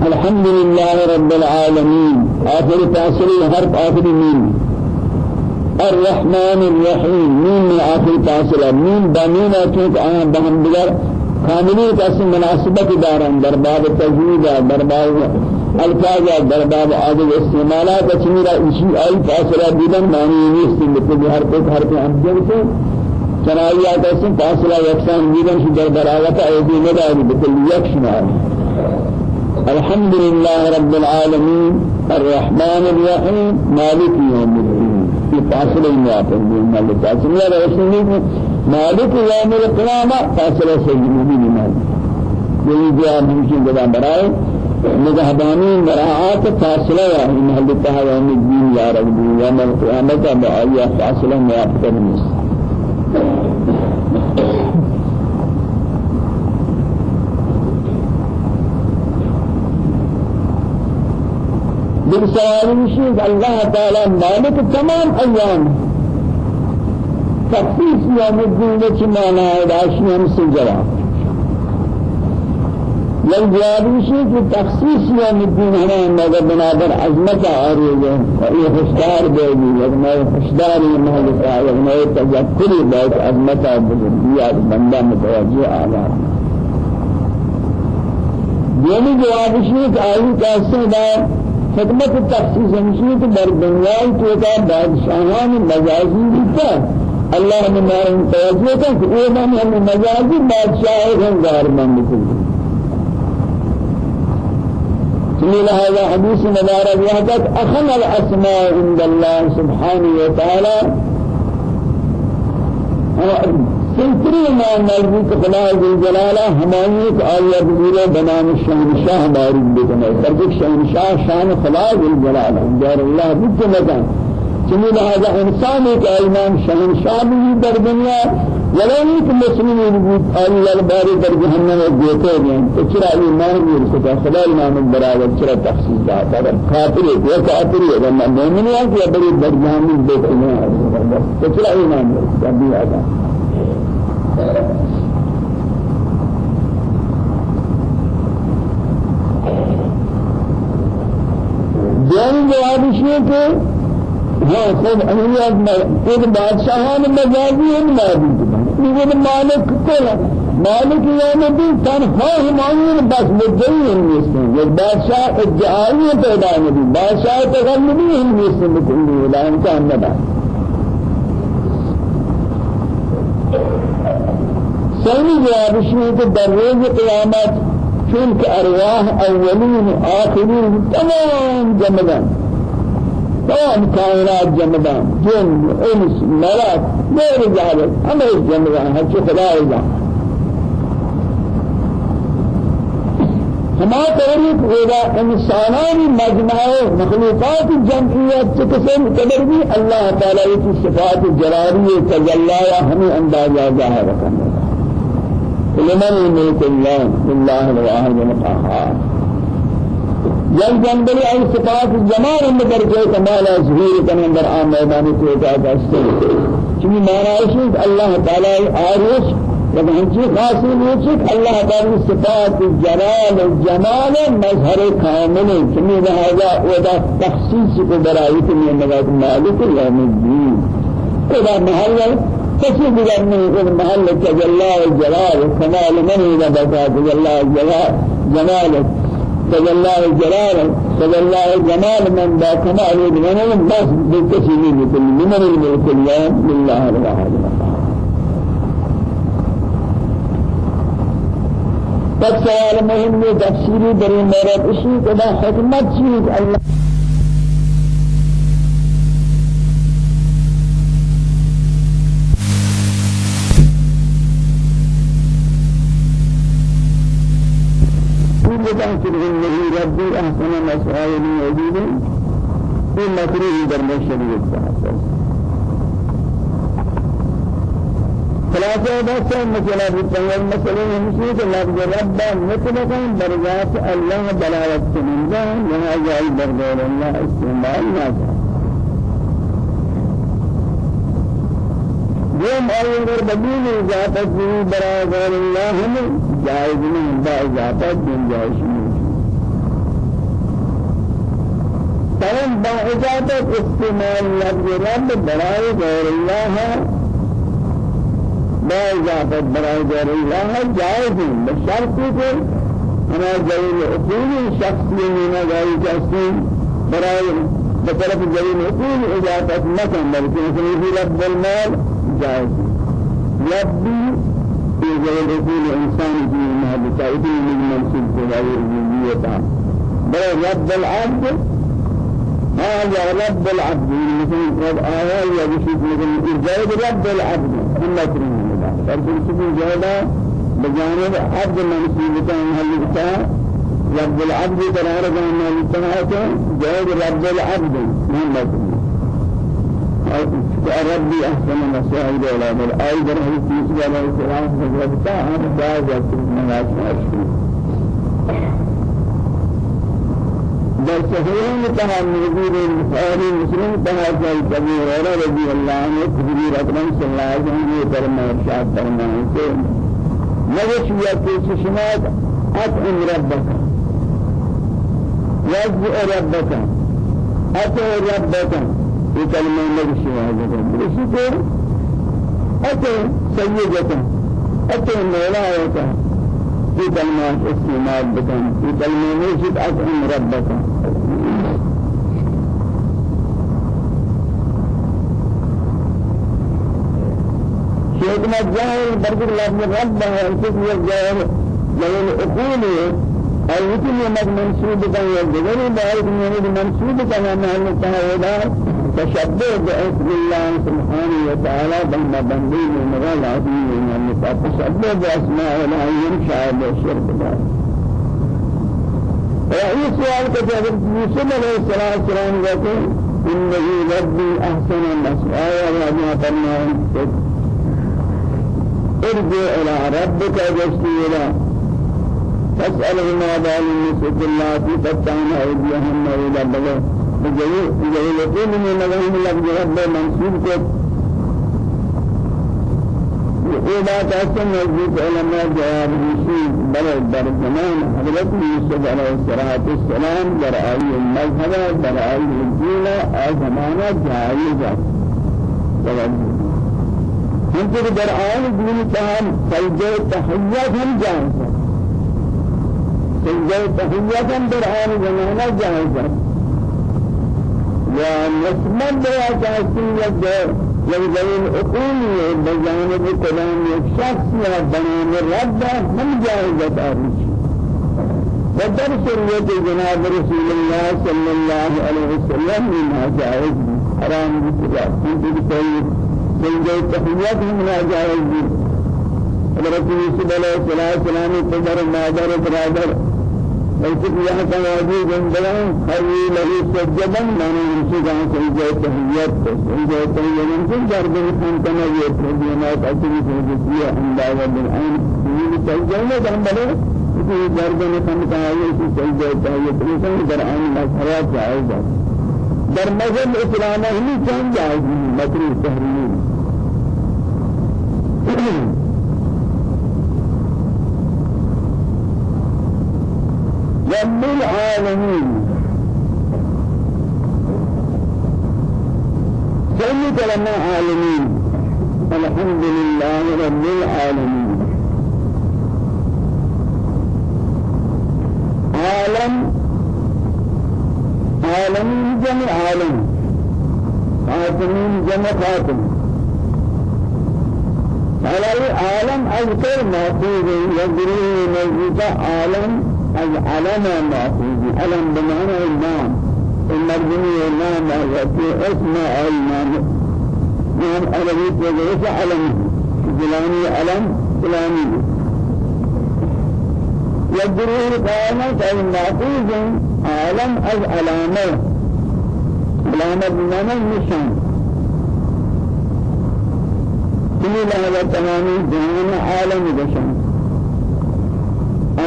الحمد لله رب العالمين. آخر تاثري حرف آخر مين؟ الرحمن الرحيم. مين آخر تاثر مين بمين أتوك آن بهم بگر کاملی کسی مناسبت دارن در باب تجوید در باب الفاظ در باب عادل استعمالات چمیرا اسی آئی فاصلہ دیدن معنی نیست. مثل ہر کوئی ہر کوئی امجن سے چنائیات ایسی فاصلہ یکسان دیدن شی در براوت ایدی نداری بکل یکشمار الحمد لله رب العالمين الرحمن الرحيم مالك يوم الدين في فاصلة ما تنبيه مالك رسول مالك يوم القيامة فاصلة سيدنا مالك يجي ممكن جدا برائے نگہبانی مراعات فاصلہ یا محل تہا یوم الدین یا رب یوم القیامت بآیا فاصلہ میافت نیست دل سوال الله تعالى مالك تمام أيام تخصیص یوم الدین چی معنی ہے؟ داشی ہم سے جواب. یہ جوابی کہ تخصیص یوم الدین ہمیں مگر بنابر عظمت آرہی ہے اور یہ خوشدار دے گی یک میں خوشدار یہ محلتا یک میں تذکری بہت عظمت بزرگیات بندہ متوجہ آگا دیمی جوابی کہ آئی کیسے دا خدمت تخصیص ہمشی کہ در دنیای توتا بادشاہان مجازی بھی الله من نار توجه تك إيه من هم مجازي بادشاہ هم دار من بكل. سمي هذا حديث مبارك وحدك أخن الأسماء عند الله سبحانه وتعالى. سنتری ما نزدیک خدا جل جلالہ ہمانی کو آیا بزرگ بنام شہنشاہ بارک بکنے سرجک شہنشاہ شان خدا جل جلالہ جار اللہ بکنے مکان چمی لہذا انسان ایک ایمان شہنشاہ بھی در دنیا ولو ایک مسلمی بود. آئی الباری در جہنم دیتے ہیں تو چرا ایمان بھی رسکتا خدا ایمان برابر چرا تخصیص داتا اگر کافر ہے وہ کافر ہے اگر مومن ہے کہ بڑی در جہنم دیتے ہیں تو چرا ایمان رسکتا بھی آتا ہے کہ ہاں خود اہلیت میں خود بادشاہان مجازی ہیں موجود یہ مالک کل مالک یوم الدین تنها ہمایون بس مدعی ہیں نیستن یہ بادشاہ ادعائی پیدا نہیں بادشاہ تغلبی ہیں نیستن بکلی لا امکان ندا ثاني جواب شنو در روز قيامت تلك أرواح أولين آخرين تمام جمدان تمام كائنات جمدان جن إنس ملك غير ذلك أما جمدان هل خدا جمدان ہما طریق ہوگا انسانانی مجمع مخلوقات جمعیت سے قسم قدر بھی اللہ تعالیٰ کی صفات جلالی تجلیہ ہمیں اندازہ ظاہر رکھنے لمن الملك الله لله الواحد القهار جل جنبلی ای صفات الجمال اندر کے کمال ظهور کن اندر عام میدانی کو جاتا ہے چمی معنی ہے اللہ تعالی عارف لیکن ہنچی خاصی نیچک اللہ تعالی صفات جلال جمال مظہر کامل چمی لہذا ودا تخصیص کو برائی کنی نگات مالک یوم الدین ودا محل کسی دیگر نہیں کہ محل تجلى الجلال كمال من إذا بقى تجلى الجلال جمال تجلى الجلال تجلى الجمال من با كمال من بس بكسي من الملك اليوم لله الواحد بس سوال مهم تفسیری در میرا اسی کدا حکمت چیز اللہ تنكر إنه ربي أحسن مسائل وجود في مكروه در مشهد خلاصة بس مثلا بتنور مثلا مشيت لفظ رب مطلقا برجات الله بلاوت سنجا لها جاي بردور الله استعمال ناسا يوم غير بدين إجابة به برادر الله هم جائز من با إجابة من جائز تمام با إجابة استعمال لفظ رب برادر الله باضافت برای غیر الله جائز بشرط أنا جائز اصول شخصی میں جائز جستی برای بطرف جائز اصول اضافت مکن بلکہ اسمی رب المال۔ جائز. ربی في جائز اصول انسان کی محبتا اتنی من کو جائز ربوبیتا برای رب العبد هذا رب العبد مثل رب آية يا بشيء مثل رب العبد. الله كريم اور دوسری جگہ بجانب عبد منصوب كان هل رب العبد قرار لتناك جاء رب العبد. محمد ربي أحسن مسائل ولا بل أي درهم في سبيل الله حضرت أنا بعد من أشكر در صحيحين كما موجود البخاري مسلم كما جاء ابي هريره رضي الله عنه حضور أكرم صلى الله عليه وسلم. فرمائے کہ نوش یا کہ شماد أطعم ربك. وزع ربك. اطع ربك. في كلمه نوش هذا اسی کو اطع سيدك اطع مولاك في كلمات استعمال بكم في كلمة نوشد أطعم ربك شيخنا الجاهل برضو لفظ رب ہے اسے الجاهل. لو الأقول أو يمكن أن منسوب كان يجبر بعيد من المنسوب كان محل التهودا تشبه باسم الله سبحانه وتعالى بين بندي من مغال عظيم من تشبه بأسماء الله ينشأ بالشرك ذلك وهي سؤال كتاب يوسف عليه الصلاة والسلام قال إنه ربي أحسن المسؤال وما فرمان ارجع إلى ربك جسيرا فاسأله ما بال النسوة التي تتعن أيديهن إلى بلد بجيء بجيء يقول من لهم لفظ رب منصوب كت وإذا تحسن نزيد علماء جواب يشير بلد در زمان حضرت يوسف عليه الصلاة والسلام در آي المذهب در آي الدين آي زمانة جائزة ہم کو در آن دین تمام سجدہ تحیات ہم جائز ہے سجدہ تحیات ہم در آن زمانہ جائز ہے تحسين یک دلیل اقولی بجانب کلام یک شخص یا بنام رب هم جائزت آریش و در سریت جناب رسول الله صلی الله علیه وسلم من جائز حرام بسلا كنت بسيد سجد تحيات من جائز حضرت یوسف علیہ السلام قدر مادر برادر. بلکہ یہ سماجی زندگان خیلی لہی سجدن مانے انسی جہاں سجدہ تحییت سجدہ تحییت انسی جرد خان کنا یہ پردینات اچھی سجدہ اندازہ بالعین یہ سجدہ میں دم بلے اسی جرد خان کنا یہ سجدہ تحییت انسان در آن مذہرات جائز در مذہب اسلام ہی چند جائز مکروح تحریم رب العالمين. سيد لنا عالمين الحمد لله رب العالمين. عالم عالمين جمع عالم. خاتمين جمع خاتم. على عالم أذكر محفوظ يجري نزيد عالم. العلم معقول علم بمعنى النام. المرجمي النام يأتي اسم النام. نام علمي تجلس علم فلاني علم فلاني يجري قامت المعقول عالم العلامة علامة. بمعنى النشان. كل هذا تمامي جهان عالم بشان.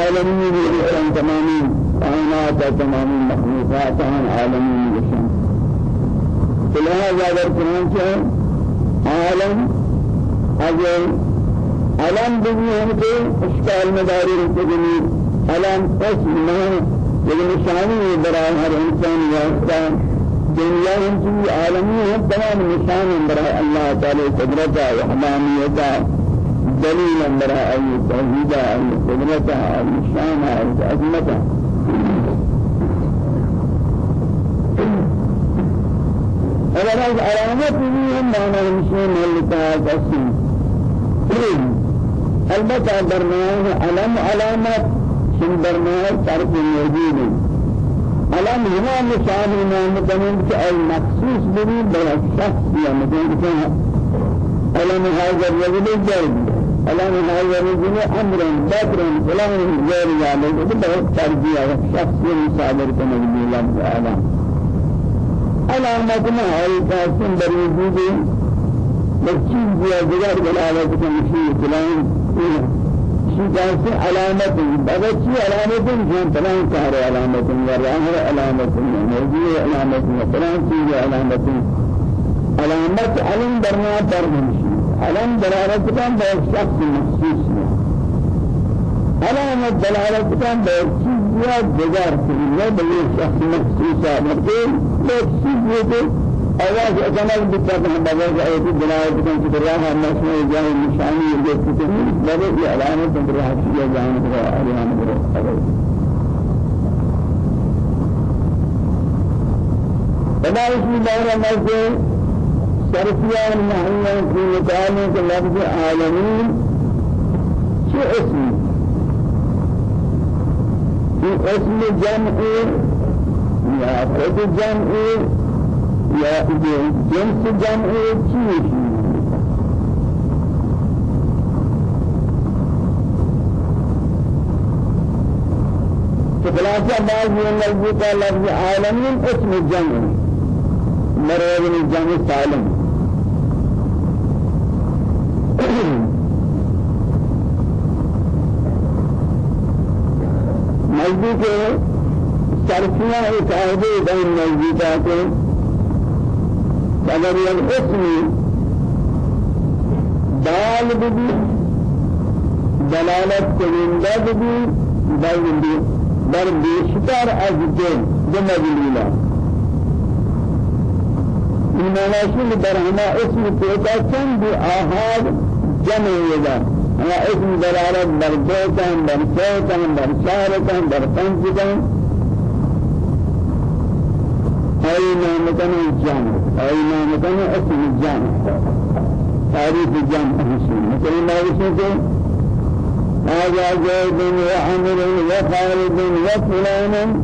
عالمي بإحسان تمامي كائنات تمامي مخلوقات عالمي بإحسان. فلهذا أگر چنانچہ عالم اگر علم هم کے اشکال مداری رکھتے جنی علم اسم نہیں لیکن نشانی برای ہر إنسان واسطہ دنیا ہم کی عالمی ہے تمام نشان برای اللہ تعالی قدرت وحدانیت دليل برا أي توحيد أي قدرة أي شان أي عظمة أولا علامات هم معنى المسلم اللي تاسين البتة برنامج علم علامات شن برنامج تعرف موجود. علم هنا نشان ما متمن المخصوص به بالشخص يعني مثلا علم هذا الرجل الجلد الان هذا الرجل أمر بكر فلان غير ذلك بہت ترجیح ہے شخص مصادر کو نبی اللہ تعالی علامات ما ہے قاسم بریدی دی بچی دیا دیگر دلالت کا مشی فلان شی جانس علامت بچی علامت جو فلان کار علامت وراه علامت موجود علامت فلان چیز علامت علامت علم برنا پر مشی علم دلالت کن به شخص مخصوص علم دلالت کن به چیز یا دیگر چیز به شخص مخصوص که آواز اجمال بکرد. هم باید ایت دلالت کن که راه مسئله جای نشانی یہ کتنی بلے یہ علامت در راه چیز جان در علامت صرفيان معين في مكانه لفظ عالمين شو اسم؟ في اسم جمع يا خد جمع يا جنس جمع شيء فخلاصة بعض من الجزء لفظ عالمين اسم مراد من الجمع سالم۔ نزدیک صرفیہ قاعدے بین نزدیکات اگر یہ اسم دال بھی دلالت کنندہ بھی بل بر بیشتر از دین دمجلیلا ایمانشون در همه اسم پیدا چند آهاد جمع یدا أنا اسم دلالة برجوتان برشوتان برشارتان برقنجتان أي نامتنا الجامع أي نامتنا اسم الجامع تعريف الجامع مثل ما يسمى هذا زيد وعمر وخالد وفلان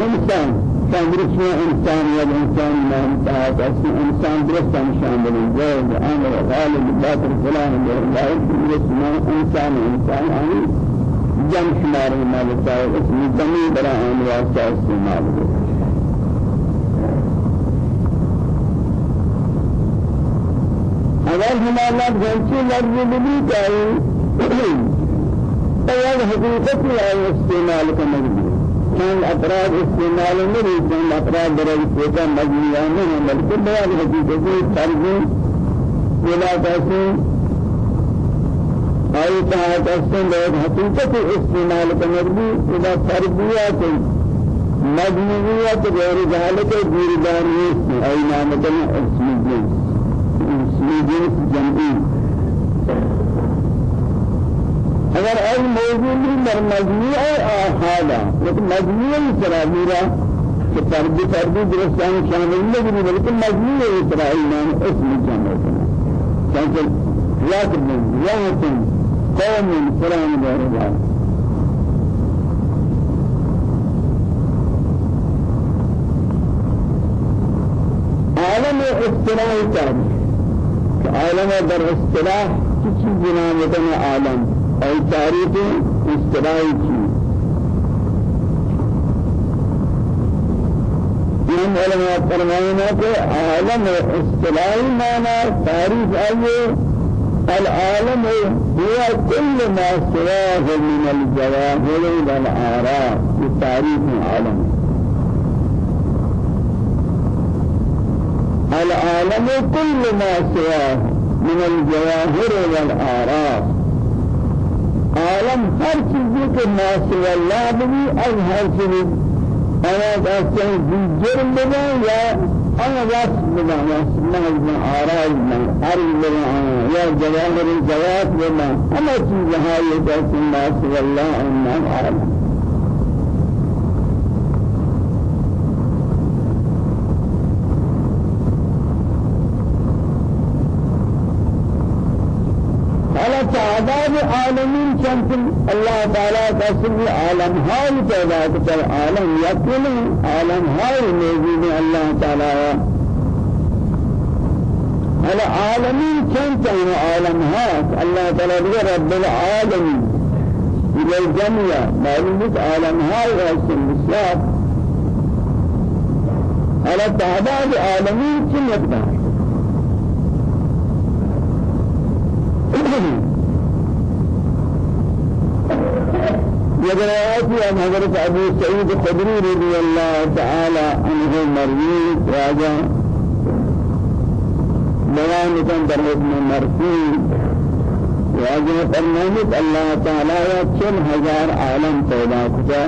إنسان كان برسم إنسان والإنسان ما انتهت أصل إنسان برسم شامل زيد عمر وخالد باطل فلان لا برسم إنسان إنسان يعني جمع شمار ما بتاعه اسم الجميع بلا عن واسطة استعمال اگر ہمارا گھنٹی لفظ بھی چاہیے تو حقیقت استعمال کا مجبور چند أفراد استعمال نہیں چند أفراد درج کوتا مجبور نہیں بلکہ بیان حقیقت فرض ولا کیسے أي تحت أسن لوگ حقیقت استعمال کنربی إذا تربیت مجموعیت غیر ذلك دیردانی أي نامتنا اسم الجنس اسم الجنس جمعی اگر أي موجودی در مجموع آحالا لیکن مجموع سرابیرا کہ تربی تربی درستان شامل نہیں بلکہ مجموع اسرائیل نام اسم جمع چانچہ یاد بن یاد قوم فلان دار عالم اصطلاح تاريخ عالم در اصطلاح كيف جنامتنا عالم؟ أي تاريخ اصطلاح چیز إن علماء فرمائنا کہ عالم اصطلاحی معنی تاریخ آئیے العالم هو كل ما سواه من الجواهر والآراء تاريخ العالم العالم كل ما سواه من الجواهر والآراء عالم هر چیزی که ما سوى الله بی از هر چیزی. أنا دستان جرم بنا یا أنا راس بنا من آراء من أري بنا يا جواهر الزوات بنا أما شيء هاي جالس الناس والله أن أعلم على تعداد عالمين شمس الله تعالى قسم عالم هاي پیدا کر عالم یقین عالم هاي موجود الله تعالى على عالمين شمس عالم هاي الله تعالى رب العالمين إلى الجميع معلومة عالم هاي قسم الإسلام على تعداد عالمين كم يقدر يقرأت عن حضرت أبو سعيد الخدري رضي الله تعالى عنه مروي راجع. بيان كان در ابن مرفوع. راجع فرمانت الله تعالى چل هزار عالم پیدا کتا.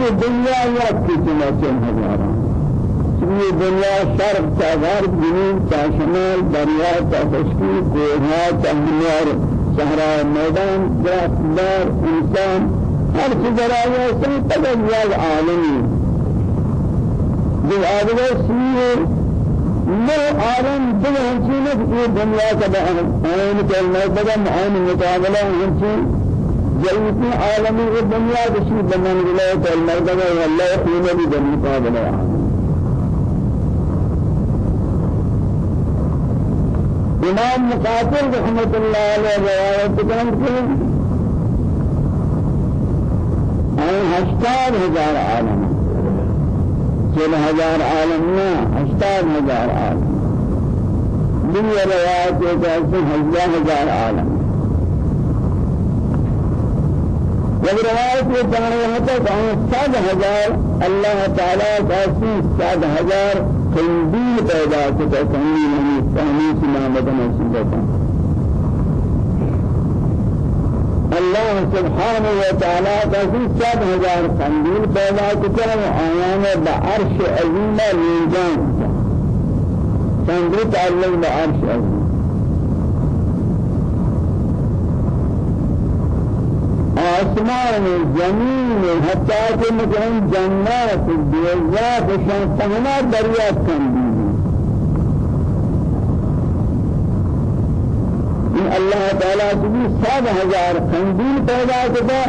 یہ دنیا یاد کی چنا چل ہزار یہ شرق تا غرب جنوب تا شمال دریا تا خشکی کوہا تا ہمیار صحرا میدان دار انسان ہر چیز رایا سن تجلیل عالمی. جو آدھے سیئے نو عالم دل ہنچینت یہ دنیا کا آئین کلمہ بدم آئین مقابلہ ہنچین جلوتی عالمی دنیا کشی بنان گلائے کلمہ بدم واللہ خیلہ بھی دل مقابلہ آئین امام مقاتل رحمت الله علیہ روایت کرن کہ ان ہشتاد ہزار عالم چل ہزار عالم نہ ہشتاد ہزار عالم۔ دنیا روایت ہے کہ ہزار ہزار عالم۔ جب روایت یہ جانے ہوتا ہے کہ سات ہزار اللہ تنبیل پیدا کتا تنبیل ہمیں تحمیل نامت نصیبتا اللہ سبحانہ وتعالی کا سب ہزار تنبیل پیدا کتا آیان بعرش عظیمہ لیجان تنبیل تعلق بعرش عظیم. آسمان زمین حتی کہ مثلا جنات دیوزات شان تہنا دریافت کن اللہ تعالیٰ کی سب ہزار خندین پیدا کتا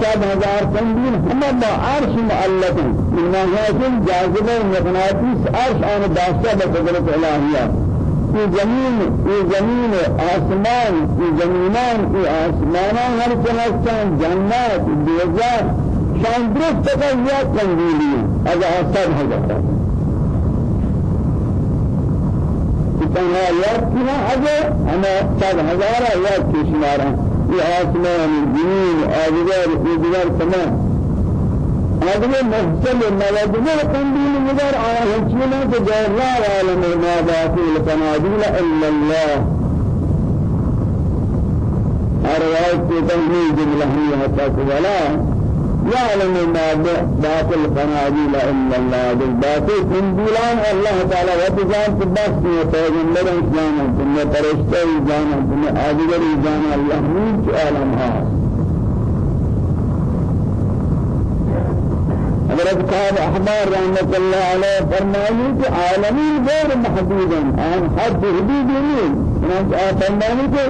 سب ہزار خندین ہم با عرش معلق ہیں منہاسم جاذبہ مغناطیس عرش آن داستہ بقدرت الہیہ یہ زمین یہ زمین آسمان یہ زمینان یہ آسمانان ہر چنستان جنات دیوزار شان درست تکا یا قندیلی اگر سب ہزار تنها یاد کنا اگر ہمیں صد ہزارہ یاد کی شمارا یہ آسمان زمین آدگر ادگر تمام. آدگر محسل نوادگر قندیل مدر آیا ہنچینا کہ جہر عالم ما باقی لقنادیل الا اللہ ہر روایت کی تنہی جملہ ہی کہ يعلم ما باطل القناديل إلا الله بالباطل من دولان الله تعالى وتجان تبص من پیغمبر اسلام ثم فرشتہ جانا ثم آدگر جانا الله من عالم ها حضرت صاحب احبار رحمة الله عليه فرمائے کہ عالمین غیر محدود. ہیں حد حدود نہیں فرمائے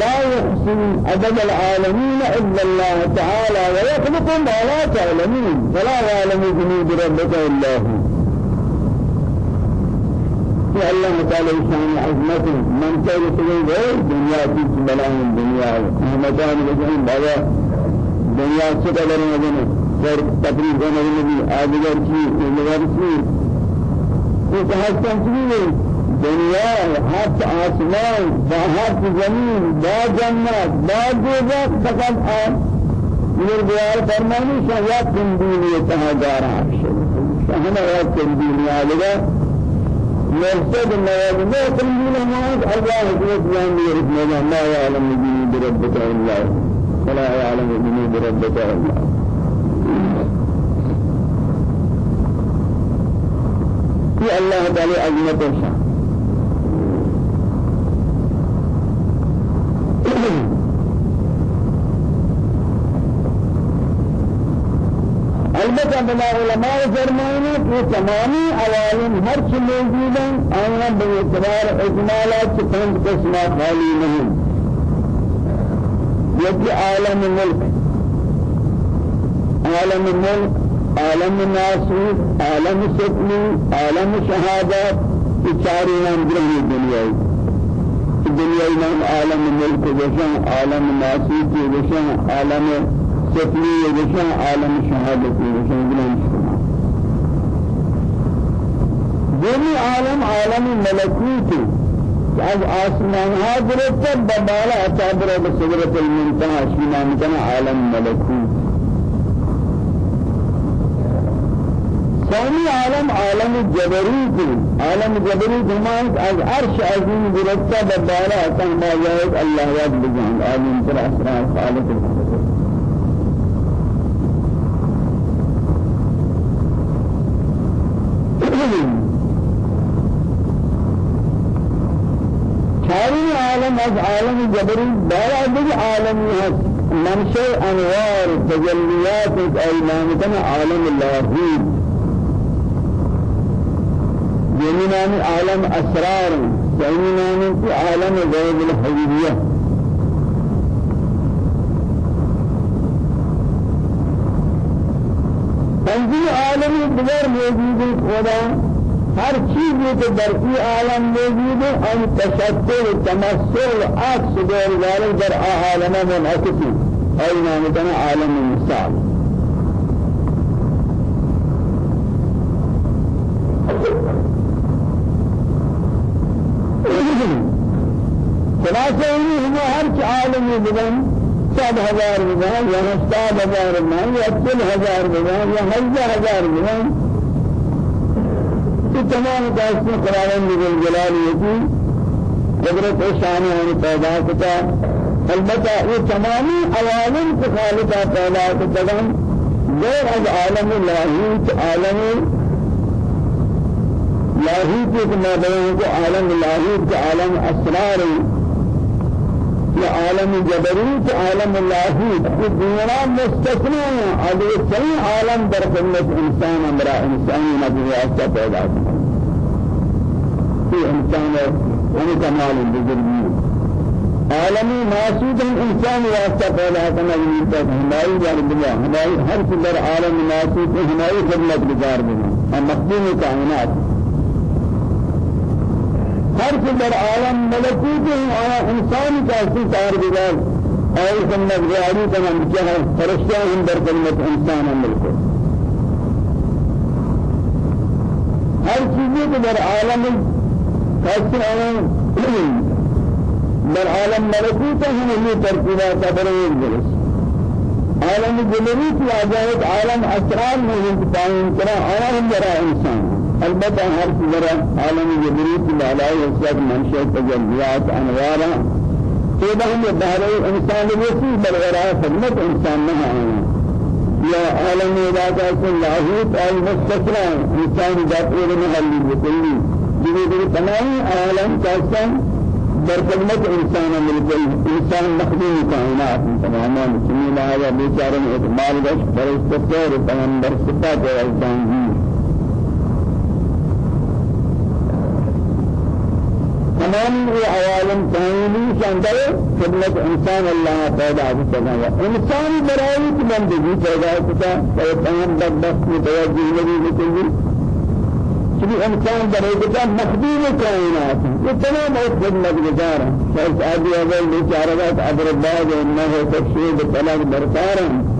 لا يحسن عدد العالمين إلا الله تعالى ويخلق ما لا تعلمون. فلا يعلم جنود ربك إلا هو. في الله تعالى شان عظمته من كان يقول الدنيا. في بلاء الدنيا مكان بجين بابا دنيا سكبر مدنه سر تقريبا النبي آدگر کی نگر کی اس حسن کی دنیا هفت آسمان با هفت زمین با جنت با دوزخ فقط آن. یہ بیار فرمانی شاید تندینی تہا دارا شہنا یا تندینی آلگا مرسد نواز ما تندینی نواز اللہ حضرت جان دی رکھنے ما يعلم جنود ربك الله ولا يعلم جنود ربك الله في الله تعالى عظمت الشان البته بلا علماء فرمائنا کہ تمامی عوالم ہر چیز موجود ہیں آنا بے اعتبار اجمالات سے پنج قسمہ خالی نہیں۔ یکی عالم ملک عالم ملک عالم ناسوت عالم سکلی عالم شہادت یہ چاری نام گرہی دنیای دنیای نام عالم ملک جشن عالم ناسوت جشن عالم سفلی وشان عالم وشان بلان شما دومی عالم عالم ملکوتی از آسمان ها گرفت ببالا اتابر بصدرت المنتهى شما مكان عالم ملکوت ثاني عالم عالم الجبروت عالم الجبروت هما از عرش عظيم گرفت ببالا اتابر الله يد بجان عالم تر اسرار خالق. چاری عالم از عالم جبری بالا دیگه عالمی هست منشأ انوار تجلیات ایمان کن عالم لاهوت یمینان عالم اسرار یمینان کی عالم غیب الحیریه پنجی عالم دیگر موجود خدا ہر چیز کے درکی عالم موجود ہے آن تشکل تمثل عکس دور ذلك در عالم منعکسی اي نام كان عالم المثال خلاصہ یہ ہے ہر عالم بدن سب ہزار بدن یا سب ہزار بدن یا چل ہزار بدن یا ہزار ہزار بدن کہ تمام داستان قرآن جل جلاله کی قدرت شان ہے پیدا کرتا البتہ یہ تمامی عوالم کے خالق پیدا کرتا غیر از عالم لاہوت عالم لاہوت کے مابین کو عالم لاہوت کے عالم اسرار يا عالم جبروت عالم لاهوت الدنيا مستثنى هذا صحيح عالم در خدمت انسان امرا انسان نبي پیدا في إنسان يعني كمال بزرگی عالمی معصود إنسان واسطہ پیدا کرنا نہیں تک ہماری جانب اللہ ہماری ہر در عالم معصود ہماری خدمت گزار دینا ہم مخدوم کائنات ہر در عالم ملکوت ہے إنسان کا اصل کار گزار اور سنت غیاری کا نام کیا ہے؟ فرشتہ ہم در کلمت انسان عمل کو ہر چیزیں کو در عالم عالم در عالم ملکوت ہم یہ ترتیبات برابر درست عالم جبریت یا جائے عالم أسرار میں انتقام کرا عالم جرا إنسان. البته هر سورة عالم جبريل العلاء والسلام منشأ تجليات أنوارا. كذا هم يدهر الإنسان الوسي بالغراء خدمة إنسان ما يا عالم إذا لاهوت المستقرا إنسان ذات إلى محل بكل جبريل تمام عالم كاسن در خدمت انسان ملکل انسان مخدوم کائنات تماما بسم الله بیچارے اعتماد داشت پر استفسار پیغمبر صفات و ازدان تمام یہ عوالم تعینی شاندر خدمت انسان اللہ پیدا کرتا ہے. انسان برائی کی بندگی پیدا کرتا ہے. تمام بدبخت متوجہ نہیں ہوتی کہ انسان برائی کا مخدوم کائنات. یہ تمام ایک خدمت گزار ہے شاید آدھی اول بیچارہ ابر بعد انه تفسیر طلاق برکار ہیں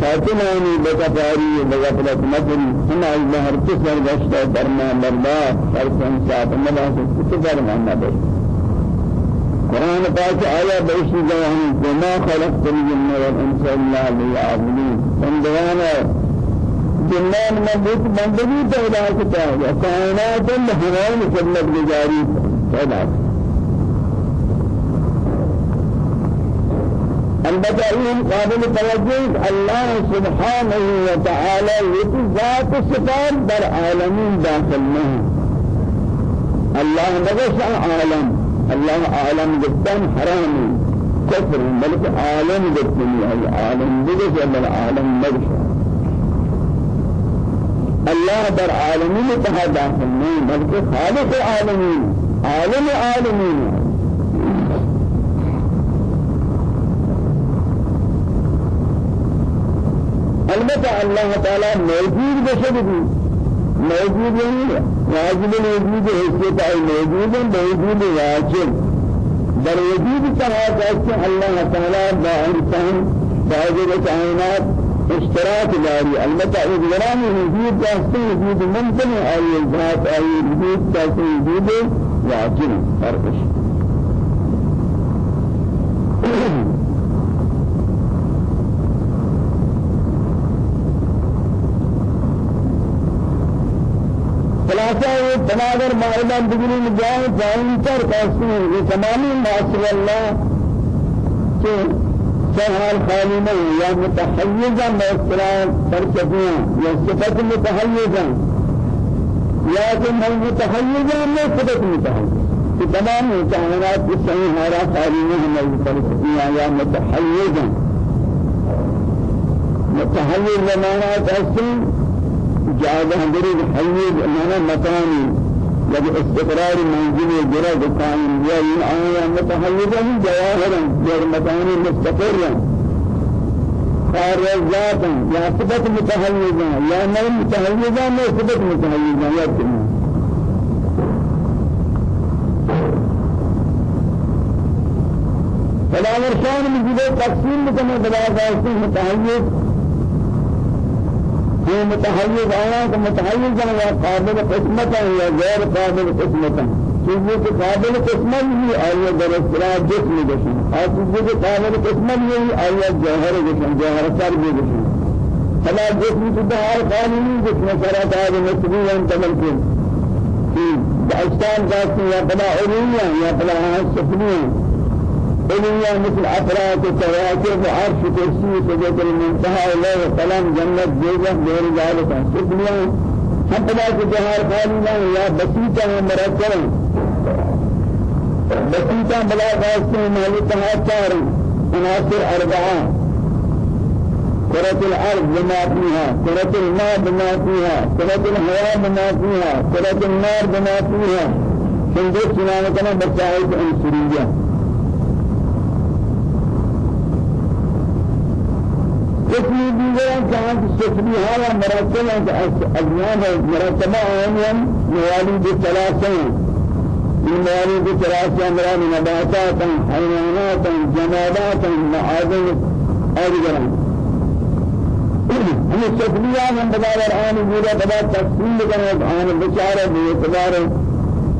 فاتنانی بکفاری بغفلت مدن ہم اللہ ہر کس برگشت درما بردار فرس انصاف مدن کس درمان نبی قرآن پاک آیا بیشی جوہن وما خلقت الجن والانس الا ليعبدون بندوانا جنان مبوت بندگی پیدا کتا ہے۔ کائنات ہمائن خدمت گزاری۔ پیدا۔ کتا البته این قابل توجه الله سبحانه وتعالى يتي ذات صفات در عالمين داخل نه الله نجس عالم۔ الله عالم جدا حرام كفر بلکہ عالم جتنی ہے۔ عالم نجس العالم نجس الله در عالمين تها داخل نه بلکہ خالق عالمين عالم عالمين البته الله تعالى موجود بشد بھی موجود نہیں ہے واجب موجود حیثیت ہے موجود ہے موجود واجب. در وجود طرح کہ الله تعالى با انسان واجب کائنات اشتراك داری البته اجرام وجود جاستے وجود ممکن ہے أي ذات أي وجود جاستے وجود واجب فرقش. خلاصہ یہ تمام معاہدہ بگری میں جائیں جائیں تر ہیں یہ تمامی معاصر اللہ کہ سہال خالی نہیں یا متحیزا مؤثران فرقتیاں یا صفت متحیزا یا کہ من متحیزا میں صفت متحیزا کہ تمام خالی نہیں ہماری فرقتیاں یا متحیزا متحیز زمانہ کہتے ہیں جاده هندري حيز أنا مكاني. لك استقرار منزل جرى دكان يا آية جواهرا غير مكاني مستقرا. خارجات يا صفت متحيزا يا نوم متحيزا ما صفت متحيزا يا كلمة فلا ورشان من جبه تقسيم بكما بلا قاسم متحيز. یہ متحیز آیا کہ متحیز ہے یا قابل قسمت ہے یا غیر قابل قسمت ہے چیزیں کہ قابل قسمت ہی آیا در اصطلاح جسم جسم۔ اور چیزیں کہ قابل قسمت ہی آیا جوہر جسم جوہر سر بھی جسم۔ فلا جسم کی دہار قانونی جسم سرا مسئولی انتمل کے کہ اجسام ذات یا بلا علویہ یا بلا سفلیہ دنيا مثل أفراد التواكب عرش كرسي سجد المنتهى الله وسلام جنة جيزة غير ذلك. سبحانه حتى لا تجهر خالنا يا بسيطة ومركبة. بسيطة بلا واسطة مالكها چار عناصر أربعة. كرة الأرض بما فيها كرة الماء بما فيها كرة الهواء بما فيها كرة النار بما فيها. سندس سنانتنا بسائد عنصرية اسمی دیگر جہاں سفری ہے مرتبہ اجنان مرتبہ آئین موالید ثلاثہ موالید ثلاثہ امران نباتات حیوانات جمادات معادن اور ہم سفریہ ہم بدار آن بولا بدا تقسیم کرنے آن بچارہ بے اعتبار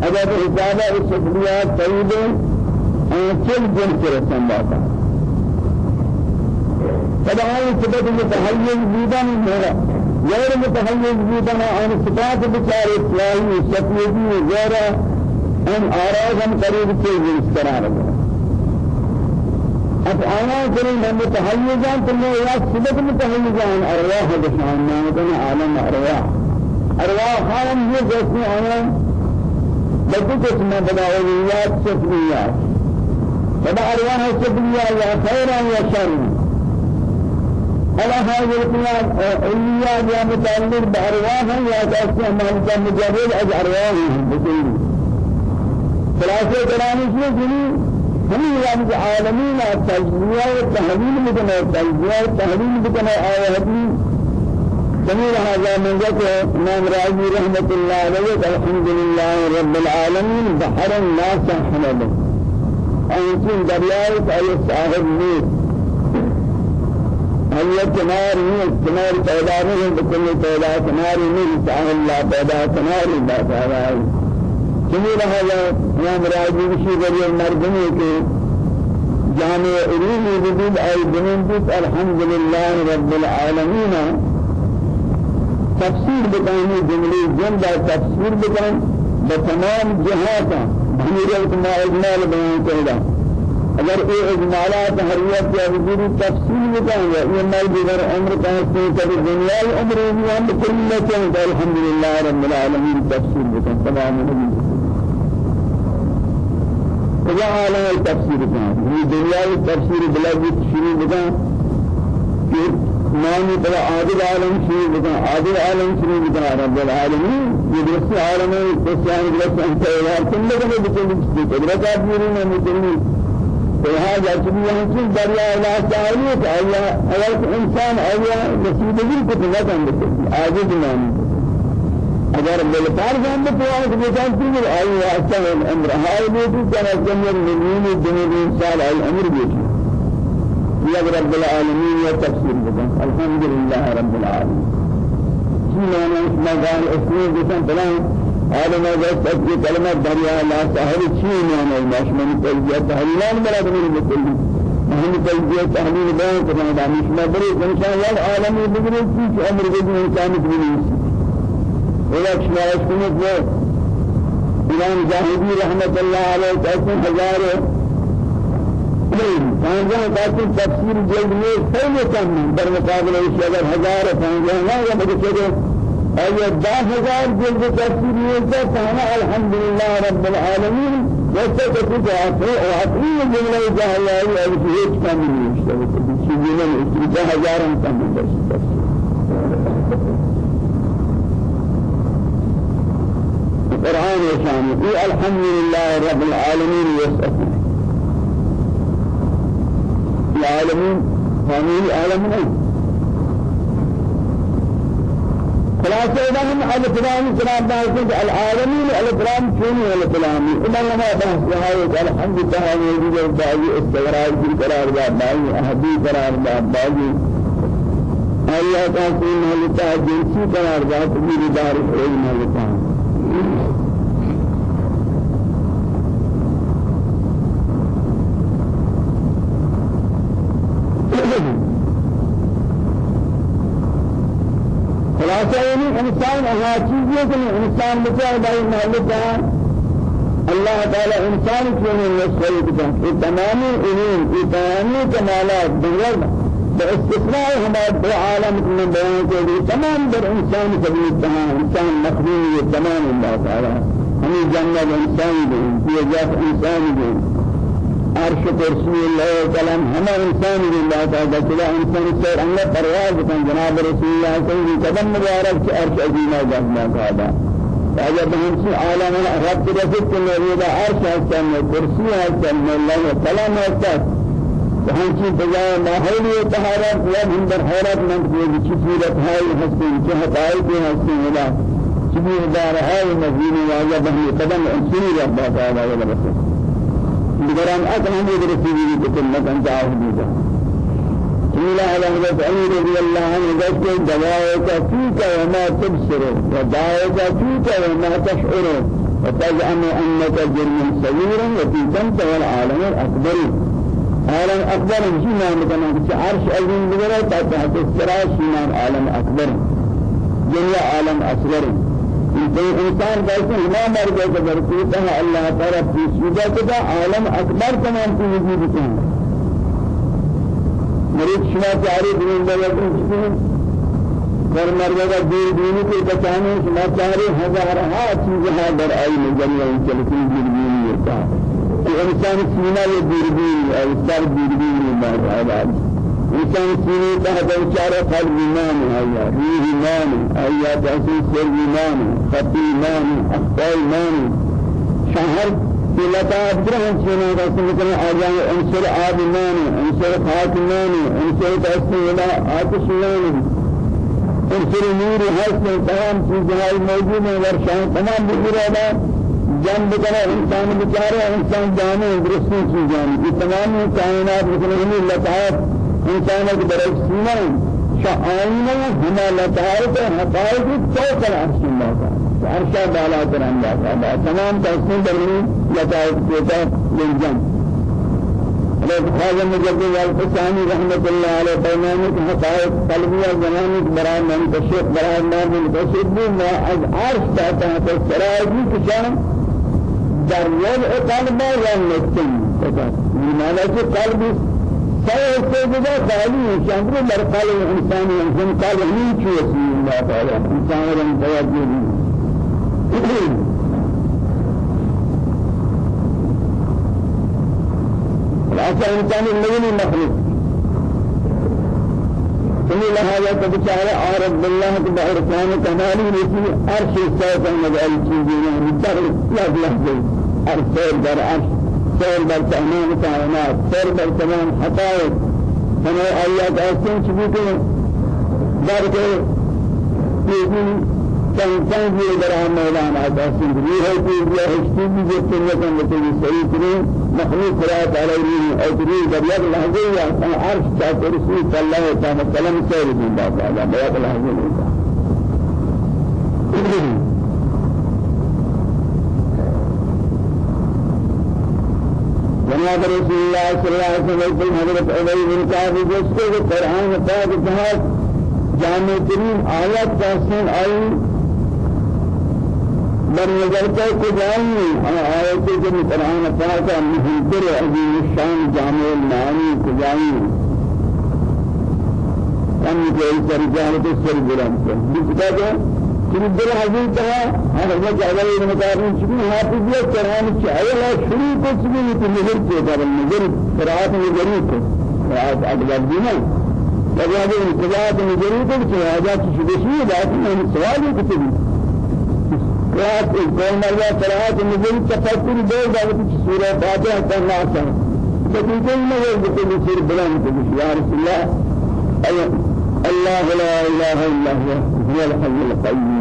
اگر حسابہ اس سفریہ طیب آن چل جن سے رسن باتا فدعائی صفت متحیز بودن میرا غیر متحیز بودن آن صفات بچار اصلاحی سفیدی غیر أن آراز ہم قریب سے اس طرح رہا اب آیا کریں ہم متحیزان تو میں یا صفت متحیزان أرواح بشان نامتنا عالم أرواح. أرواح خالم یہ جیسے آیا بدو قسمہ بداولیات سفلیات فدا أرواح سفلیات یا خیرا یا شرا على هذه القيام عليات يا متعلق بأرواح يا كاسم من مجرد أج أرواح بكل ثلاثة كلام شيء ہم یعنی عالمین تجزیہ و تحلیل بکنے تجزیہ و تحلیل بکنے آیاتی جميل هذا من ذكر؟ إمام راجي رحمة الله عليه الحمد لله رب العالمين بحر الناس حمد. أنتم دریائت أي صاحب نيت هل كنار نيت كنار پیدا نہیں بكل پیدا كنار نيت صاحب الله پیدا كنار بات آوائی جميل هذا امام راجي بشي غري المردمي كي جامع علوم وجود أي بنين الحمد لله رب العالمين. تفسير بتاني جملي جملة تفسير بتان بتمام جهاتا بنيرة ما إجمال بيان كذا اگر اے اجمالات حریت یا وجود تفصیل بتائیں گے یہ مال دیگر عمر کا سے کبھی دنیا عمر میں ہم کل میں کہیں الحمدللہ رب العالمین تفصیل بتائیں تمام کجا عالم التفسیر کان یہ دنیا کی تفسیر بلادی شروع بکا کہ معنی بلا عادل عالم شروع بکا عادل عالم شروع بکا رب العالمین یہ درست عالم ہے کسان درست انت ہے تم لوگوں نے بچے فهذا جميع كل دريا لا تعالي تعالى أول إنسان أول نصيب ذي كتبة عندك عاجز ماني اگر بالفار جان تو آج بجان تھی آئی واسطہ الامر ہائے بیٹی كان جميع المؤمنين جميع انسان الامر بیٹی يا رب العالمين تفسير بجان الحمد لله رب العالمين شو معنى اسمه قال اسمه بجان بلان هذا ما جاءت في كلمة دريا لا سهل شيء معنى مش من تلجية تحليلان بلا دمير بكل من تلجية تحليل بيان كمان دامش ما بري إن شاء الله العالم يبغى يجي أمر جديد إنسان يبغى ولا شمارش کنید وہ امام زاہدی رحمت اللہ علیہ کہتے ہزار۔ پانجہ کہتے تفسیر جلد میں خیلی کم در مقابل اس اگر ہزار پانجہ نہ یا مجھے چلے اگر دس ہزار جلد تفسیر یہ ہے کہنا الحمدللہ رب العالمین جیسے کہ کچھ آخر آخری جملہ جاہلہ ہے اور ہیچ کم نہیں ہے چیزیں نہیں اس ہزار ہم کم الحمد لله رب العالمين يسأل العالمين فاميل العالمين. خلاصة إذا هم على كلام بحث العالمين على كلام شنو على كلام إذا لما بحث هاي الحمد لله يجوز باقي استغراق في قرار باقي أهدي قرار باقي الله تعالى مالك جنسي قرار باقي ميردار علم مالك خلاصہ یہ انسان ہوا چیز ہے کہ انسان بچا بھائی مالک ہے اللہ تعالی إنسان کو نے نسل کیا یہ تمام علوم یہ تمام کمالات دنیا باستثناء ہمارے دو عالم میں بیان کے لیے تمام در إنسان سبھی تمام إنسان مخلوق تمام اللہ تعالی ہمیں جنت انسان دیں یہ جات إنسان دیں عرش کرسی اللہ کلام ہمیں انسان اللہ تعالی چلا انسان سے رنگ پرواز کن جناب رسول اللہ صلی اللہ علیہ وسلم قدم مبارک سے عرش عظیمہ جہنہ کہا فاجا بهمشي عالم رب رزق الذي عرش أسمى كرسي أسمى الله كلام أسمى بهمشي بجاء ما هي طهارة يا من در حالات من في صورة هاي حسن جهة في حسن ولا شبيه دار هاي مزين واجا بهم قدم انسي رب تعالى ولا بس بقران أكن هم يدرسوا بكل مكان جاهدوا إلى على حضرت علي رضي الله عنه ذلك دواءك فيك وما تبصر ودواءك فيك وما تشعر وتزعم أنك جرم صغير وفي جنت والعالم الأكبر عالم أكبر جينا مثلا عرش عظيم بغير تحت السراء شينا عالم أكبر جميع عالم أصغر إنسان بس ما مرد جبرتها الله تعالى في سجدة عالم أكبر تمام في وجودك مريض شما چاری دین لگن چکن در مرد دین دینی کے بچانے شما چاری ہزار ہا چیزیں در آئی مجمع چلتی دین دینی کہ انسان سینہ یہ دین دین اور سر دین دین میں آباد انسان سینہ کا دوچار قلب ایمان آیا روح ایمان آیا تحسین سر ایمان خطی ایمان أخطاء ایمان شهر لتا أبدرهم شنو؟ رسم كنا أرجع أنصر آبمان أنصر خاتمان أنصر تسميلا آتشمان أنصر نور حسن تمام. چیزیں موجود ہیں ورشان تمام بزرگا جنب کرا انسان بچارے انسان جانے درستی چیزیں یہ تمام کائنات بکنے لطائف. انسان کے درج سینہ شعائنا ہما لطائف حقائق تو کر عرش اللہ عرشا بالا کران جاتا تمام تحسین درمی لطائف کوتا لنجم حضرت خواجہ مجدد والحسانی رحمت اللہ علیہ فرمانے کہ حقائق قلبیہ زمانی برای من تشریف برای من تشریف بھی میں از عرش چاہتا ہوں تو سرائجی کشان۔ در وضع قلب یا نکتن مانا کہ قلب سيدنا خالي شامل مرقال الإنسان إنسان قال هني شو اسمه الله تعالى إنسان لم توجه العصا إنسان النبي مخلوق ثم لهذا تبشار عارف بالله بإرسان كمالي نسي عرش السيد المجال چیزیں مدخل لا لحظة عرش سير در عرش سير در تمام كائنات سير در تمام حقائق. فما آيات أسن شبيكه در کے چند چند یہ درا میدان آتا سندری ہے کہ یہ ہستی بھی جو تنیا کا مطلب صحیح کرے مخلوق رات علیہ اور تری دریا لحظے یا عرش کا رسول صلی اللہ علیہ وسلم سے رضی اللہ تعالی بیات لحظے ہوتا جناب رسول اللہ صلی اللہ علیہ وسلم حضرت علی بن کعب جس کو قرآن پاک کہا جامع ترین آیات کا سن آئی۔ در نظر کو کجائی آیت کے قرآن پاک مہنتر عظیم الشان جامع المعانی کجائی ہم کے سر جانت سر بلند ہے بکتا کہ دل حضور تھا ہر وقت اگر یہ مطابق چکی حافظیت قرآن چاہے لا شروع کو چکی تو نظر کے قبل نظر قرآت نظری کو قرآت اکبر دینا لگا دے قرآت نظری کو چاہے آجا چی شدشی بات میں سوال ہی کتبی قرآت قول فاتحة کرنا آسان لیکن کوئی نہ ہو کہ کوئی سر بلند کو یا رسول الله لا اله الا هو هو الحي القيوم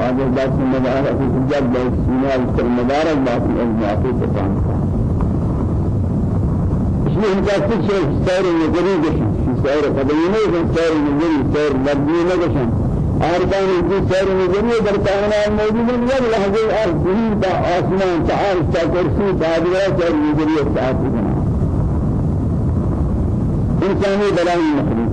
هذا بات مبارك في جد السماء المبارك بات المعطي تفهم اسمه انت تشوف سير النجري سير قديمه سير النجري سير مبني أربعين في سير نجري بركانا موجود من يوم لحظة أرضي با آسمان تعال كرسي بادرة سير نجري الساعة إنساني بلاي مخلوق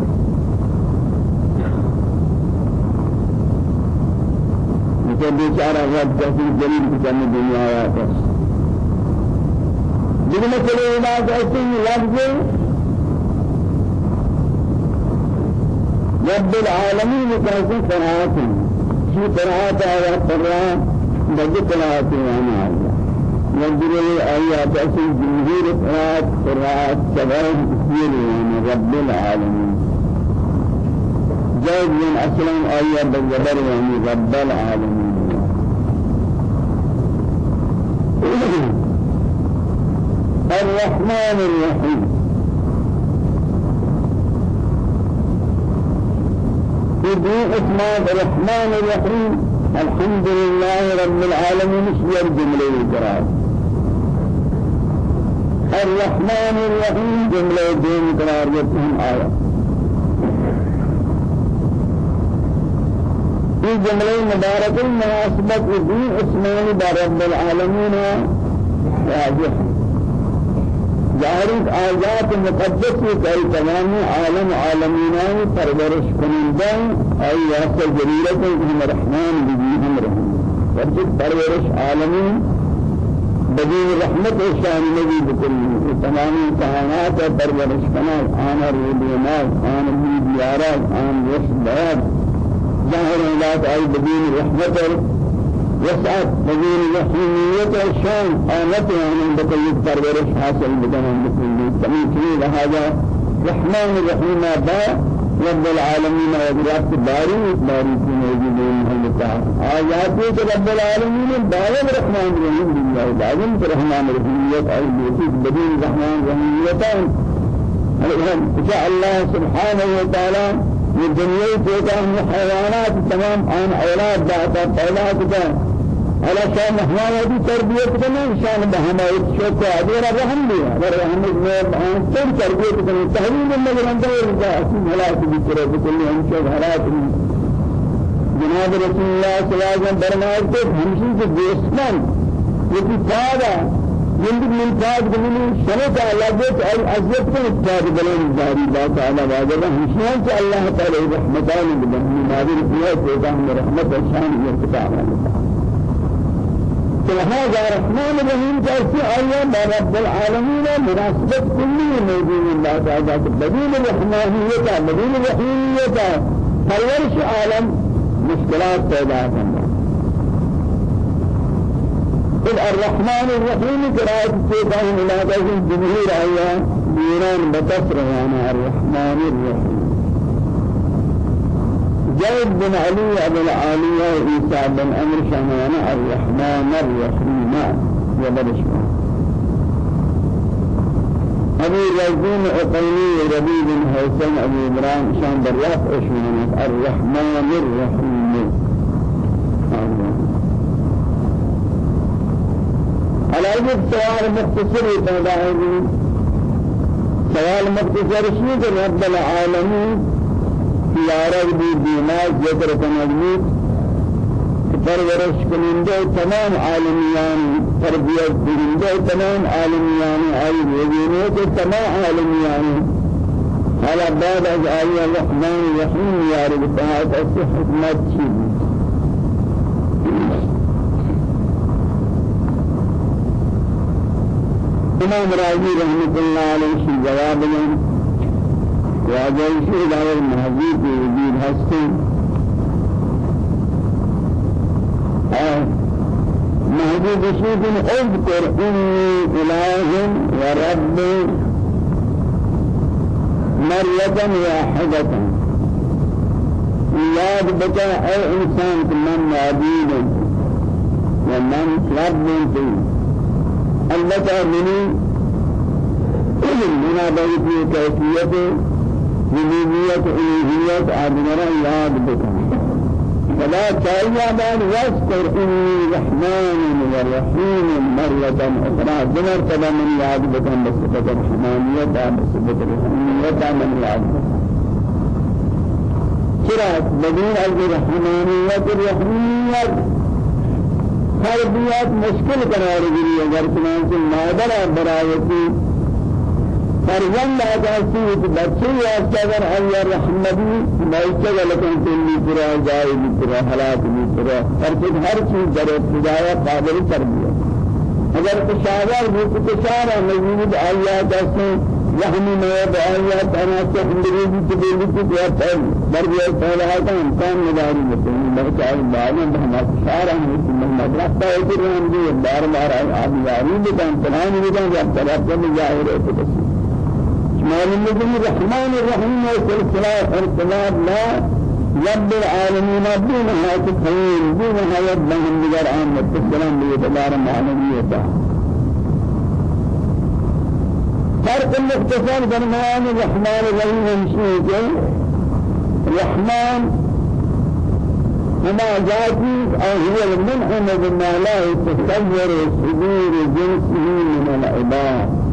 مثل بیچارہ جیسی جلیل کی جنہ دنیا آیا ہے لیکن مثل علاج ایسے ہی لفظ رب العالمين كاسي قراءة في قراءة آيات قراءة بدي قراءة وأنا الله. يجري آيات أسل جمهور قراءة قراءة سبعين كثير وأنا رب العالمين. جاءت من أسلم آيات بالجبر يعني رب العالمين. الرحمن الرحيم. في اسماء الرحمن الرحيم. الحمد لله رب العالمين. شيء الجملة القرآن. الرحمن الرحيم. جملة دين قرار آية. في جملة مباركة مناسبة في اسماء رب العالمين. واضح. ظاهر آيات مقدس كأي تمام عالم عالمين پرورش کننده أي یاسر جلیلت هم رحمان بجیهم رحمان. ورچک پرورش عالمین بدين رحمة الشان نبي بكل تمام كائنات پرورش کنا آن رودیمات آن بیارات آن بیاد ظاهر ذات أي بدين رحمة وسعت مزين رحمية الشان آمت يعني بكل پرورش حاصل بدنا بكل تمام هذا رحمن الرحيم با رب العالمين وجرات باري باري في موجودين هم تعالى آيات رب العالمين باري الرحمن الرحيم بالله بعدين الرحمن الرحيم أي بدين الرحمن الرحيم إن شاء الله سبحانه وتعالى الدنيا تيجا حيوانات تمام عن أولاد بعد أولاد على شان هذه تربية كنا شان بهما يشوف أدير رحم لي رحم لي عن تر تربية كنا تهريب النظر عند الله أسمع لا تذكر بكل أن شوف حالات جناب رسول الله صلى الله عليه وسلم برمائل کو ہمشی کے دوستان یہ فائدہ زندگی من فائد بنی شرط علاقات العزت کو اتفاق بلین جاری بات على واجب ہمشیان سے اللہ تعالی رحمتان بدن نادر کیا کہ رحمت شان یہ فهذا رحمن الرحيم كأسي آية رب العالمين مناسبة كل موجود الله تعالى بدين الرحمانية بدين الرحيمية. پرورش عالم مشكلات پیدا الرحمن الرحيم قراءة سيدان ملاقات الجمهور آية بيران بتصر يعني الرحمن الرحيم. زيد بن علي أبو العالية عيسى بن أمر شمان الرحمن الرحيم. وبرشمان أبي رزين أقيني ربي بن حسن أبي إبراهيم شان برياف أشمان الرحمن الرحيم. أجل سؤال مختصر يتابعه سؤال مختصر شيء رب العالمين اختیارات بھی بیمار ذکر کنید پرورش کننده تمام عالمیان تربیت کننده تمام عالمیان آئی وزینه کے تمام عالمیان. حالا بعد از آئی الرحمن الرحیم یارب تحت اس حکمت چیز امام راضی رحمت اللہ علیہ جواب دیں وجيش إلى المهدي في وجود هستي مهدي بشيء اذكر إني إله ورب مرية واحدة. ياد بك أي إنسان من معبود ومن رب فيه البته مني من بيت كيفيته ربوبیت الوهیت آدمرا یاد بکن فلا چاہیے بعد واذكر إني رحمن ورحيم مرة أخرى. دمر تبا من یاد بکن بصفت الرحمانیت بصفت الرحمانیت من یاد چرا بدون الرحمانیت الرحمانیت ہر بیات مشکل قرار گری اگر چنانچہ مادر برایتی فرزند آسیت بچه یافته اگر الله رحمتی مایچه لکن کلی پورا جای بھی پورا حالات بھی پورا ہر چیز ہر چیز در ابتدایا قابل تربیت۔ اگر تشاور بھی تشارہ مزید آیا جیسے يعني ما بآيات أنا تحمل تبين تبين برجع تعالى هذا إنسان مداري مثل برجع البعض بهما شعر من مدرسة يجري عندي بار بار عادي يعني بدان تلان بدان جاب تلات من جاهر بس معلوم من الرحمن الرحيم والسلسلة السلام لا رب العالمين دون هذا الخير دون هذا بهم بجار عامة السلام بيتبار معلومية فرق المختصر درمان الرحمن الرحيم المشيك الرحمن هما ذاتي أو هو المنعم بما لا يتصور صدور جنسه من العباد.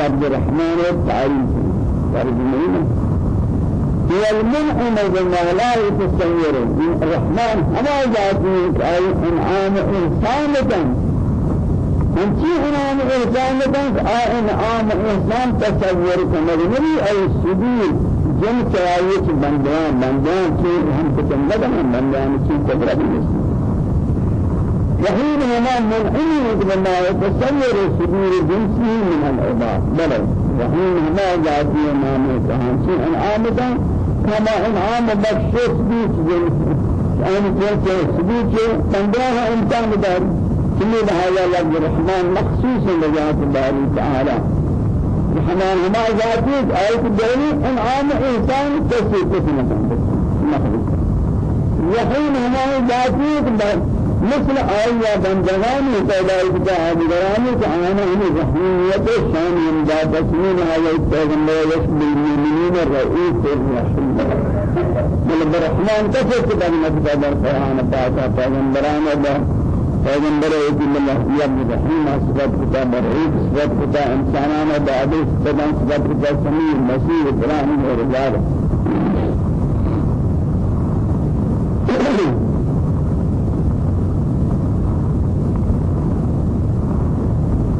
عبد الرحمن التعريف ترجمه هو المنعم بما لا يتصور الرحمن هما ذاتي أي أنعام إنسانة انچی انعام احسان بکنس آ انعام احسان تصور کنگنی ای سبیل جن چرایت بندیان بندیان چی ہم پسند ہیں بندیان چی قدرت نہیں وحين هما منعم بما يتصور سبيل جنسه من العباد. بل وحين هما ذاتي امام كهانسي انعامتا كما انعام بخشش بيت جنسه آن جنسه سبيل بندیان انسان دار كل هذا لفظ الرحمن مخصوص لذات الله تعالى الرحمن هما ذاتي آية الدولي انعام إنسان تسير كثيرا مخلوق يحين هما ذاتي مثل آية بندگان پیدا کیا بگرانی کہ آنا ہمیں رحمیت شان امداد تسمین آية پیغمبر يشبه المؤمنين الرئيس الرحمن بل برحمن كفر كتاب مكتب القرآن پاکا پیغمبران الله پیغمبر ایک اللہ یا رحیم صفات خدا برعید صفات خدا انسانان بعد صفات صفات خدا سمیع مسیح ابراہیم اور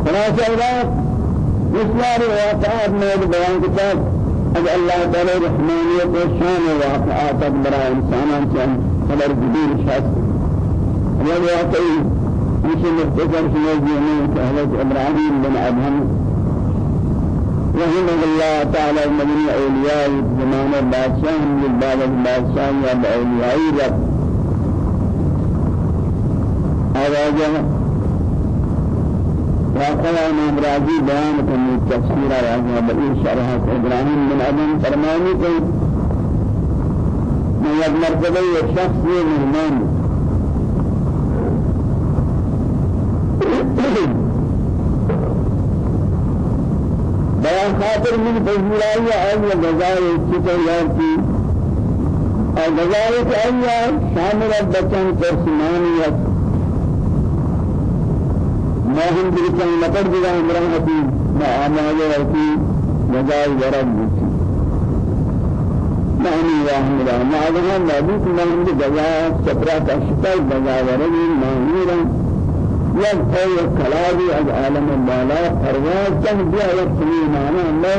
خلاصہ اللہ مسلار واقعات میں بیان کتاب اب اللہ تعالی رحمانیت و شان واقعات برا انسانان سے خبر جدید شخص والواقعي مش مختصر في الجنين كهلة إبراهيم بن أدهم رحمه الله تعالى من الأولياء زمان البادشاہ من بعد البادشاہ یا بأولياء رب آواجه واقعا امام راضي بيان كم تفسير راجع بل شرح إبراهيم بن آدم فرماني. کہ میں ایک مرتبہ ایک شخص یہ مہمان بیان خاطر من فضلائی آئی غزائے چکے یارتی اور غزائے کے آئی شامل بچن ترسمانیت ماہم درچن مطر دیگا امرانتی ما آمالے رہتی غزائے ورد دیتی معنی واحد را معلومہ نبی کہ ماہم دی غزائے چپرا کا شکل غزائے ورد معنی رہتی یک أي کلاوی از عالم بالا پرواز چند بیا یک سمی معنی اللہ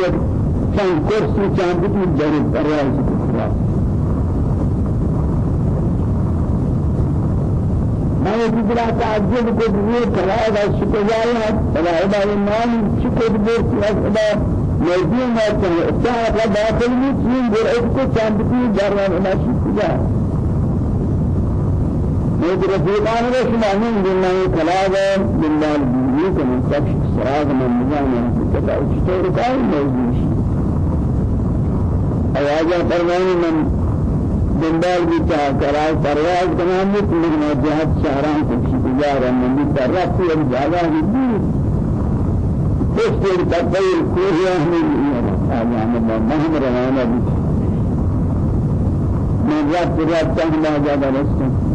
یک چند کرسی چند بکی جرد پرواز کفرا میں یہ جرا تعجب کو یہ کلاو از شکایت ہے فلاحبہ ایمان شکر بورتی از خدا. موضوع ما چاہے اتحاد داخل میں چین در ایک کو چند ایک رفیقان نے شمانین بالله کلاب بالله الدینی کے منصف سراغ من نظام کتا اچتور کار موجود. آواز فرمانی من دنبال بھی چاہ کرا پرواز تمام من جهت شهران کو تجارہ من بھی طرف سے جگہ ہے اس کے تقبل کوئی اہم آجان اللہ مہم روانہ بھی من رات رات تہنا جادا رسول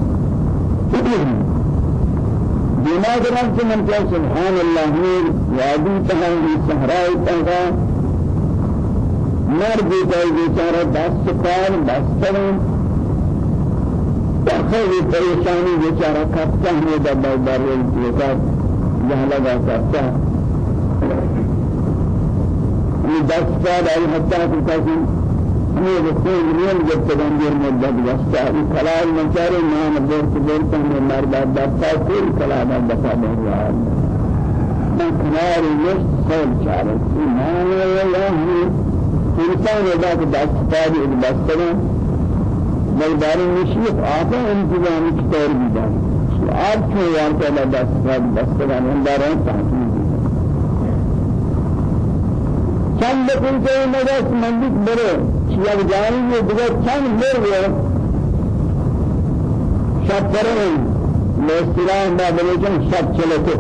بما جرمت من قال سبحان الله نور وادي تهاني صحراء تهاني مر بیتای بیچاره دست کار دستان خیلی پریشانی بیچاره کفته همه دبای باری بیچاره جهلا با کفته این دست کار ای حتی کسی یہ رسول مليون جب تدان دیر مدد واسطہ یہ کلام منچارے نام بورت بورت ہمیں مرد دستا کوئی کلام دستا نہیں من کنار نشت سال چاره ایمان الله انسان ذات دستاری دستان مقدار نشیف آتا انتظام کتار بیدان آپ کیوں وارتا اللہ دستار دستان انداران تحقیق چند دکن سے مدد مندک برے شیعہ جانی یہ دیگر چند مر گئے شب کریں میں با بلوچن شب چلتے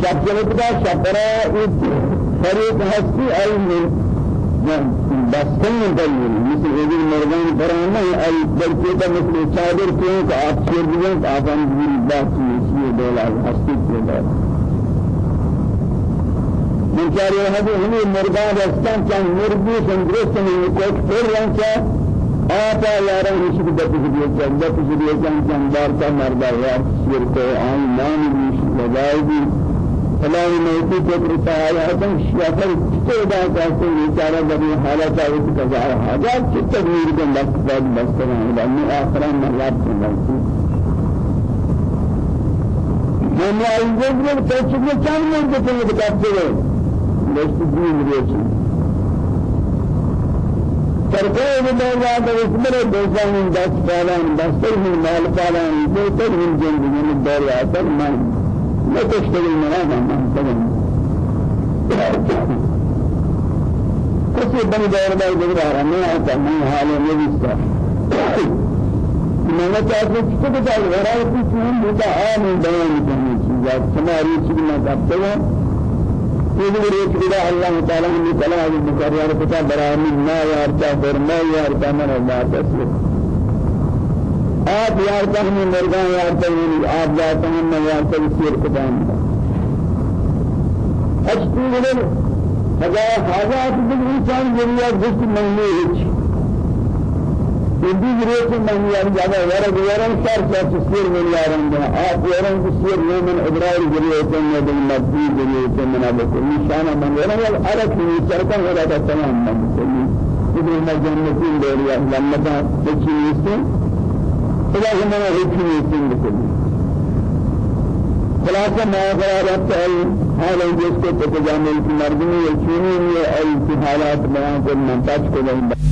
شب چلتے کا شب کرا فريق هستی علم بستن دلیل مثل ایدی مردان پرانا ای درکیتا مثل چادر کیوں کہ آپ شیر دیئے کہ آپ ہم دیل بات چیزی دولا ہستی من چاری هذه هم مردان رستان كان مربي سندرست من يكوك فر رانشا آتا يارا نشك دپس ديه كان دپس ديه كان كان دارتا مردا يار سير کو آن نام بيش لگائی بي فلان موتی کو رسایا ہے شیافر استعدا کرتے بیچارہ بڑی حالت ہے اس کا ظاہر حاجات کی تدبیر کے مقصد بس کرنا ہے میں آخرا مرات سنتی میں عزت میں کچھ بھی چاہیے میں کہ تم بتاتے ہو لست بھی مریچ سرکار نے بولا کہ اس میں دوسرا دس فلان دس من مال فلان دوسرا من جن من دار آتا میں لا تشتغل مناظر ما تقول كسي بني دور باي دور ما أتا ما حال نبيستا ما تعرف كيف تقول وراء كيسون بيتا آم بيان كذي چیزات سماری چیز ما کرتے ہیں ایک خدا اللہ تعالی نے کلام مکرر کتا برامن ما یارتا فرما یارتا من اللہ تسلیم آپ یار تہمی مرگان یار تہمی آپ جاتا ہم میں یار تہمی سیر کتان اچھتی گلر ہزار حاجات دل انسان جنیا جس مہنے ہچ اندی گرے سے مہنے یار جانا ورد ورن سار سار سیر من یارن دا آپ ورن سیر من ابرار گرے ہوتے ہیں دل مدی گرے ہوتے ہیں منا بکل نشانہ من ورن وال عرق من چرکن ورد تمام من بکل ابن مجنتین دوریا لمتا تچیستے خدا ہمارا حکم یقین بکلی خلاصہ ما قرارت حال جس کو تجامل کی مردمی یقینی ہے ای حالات بیان کو منتج کو نہیں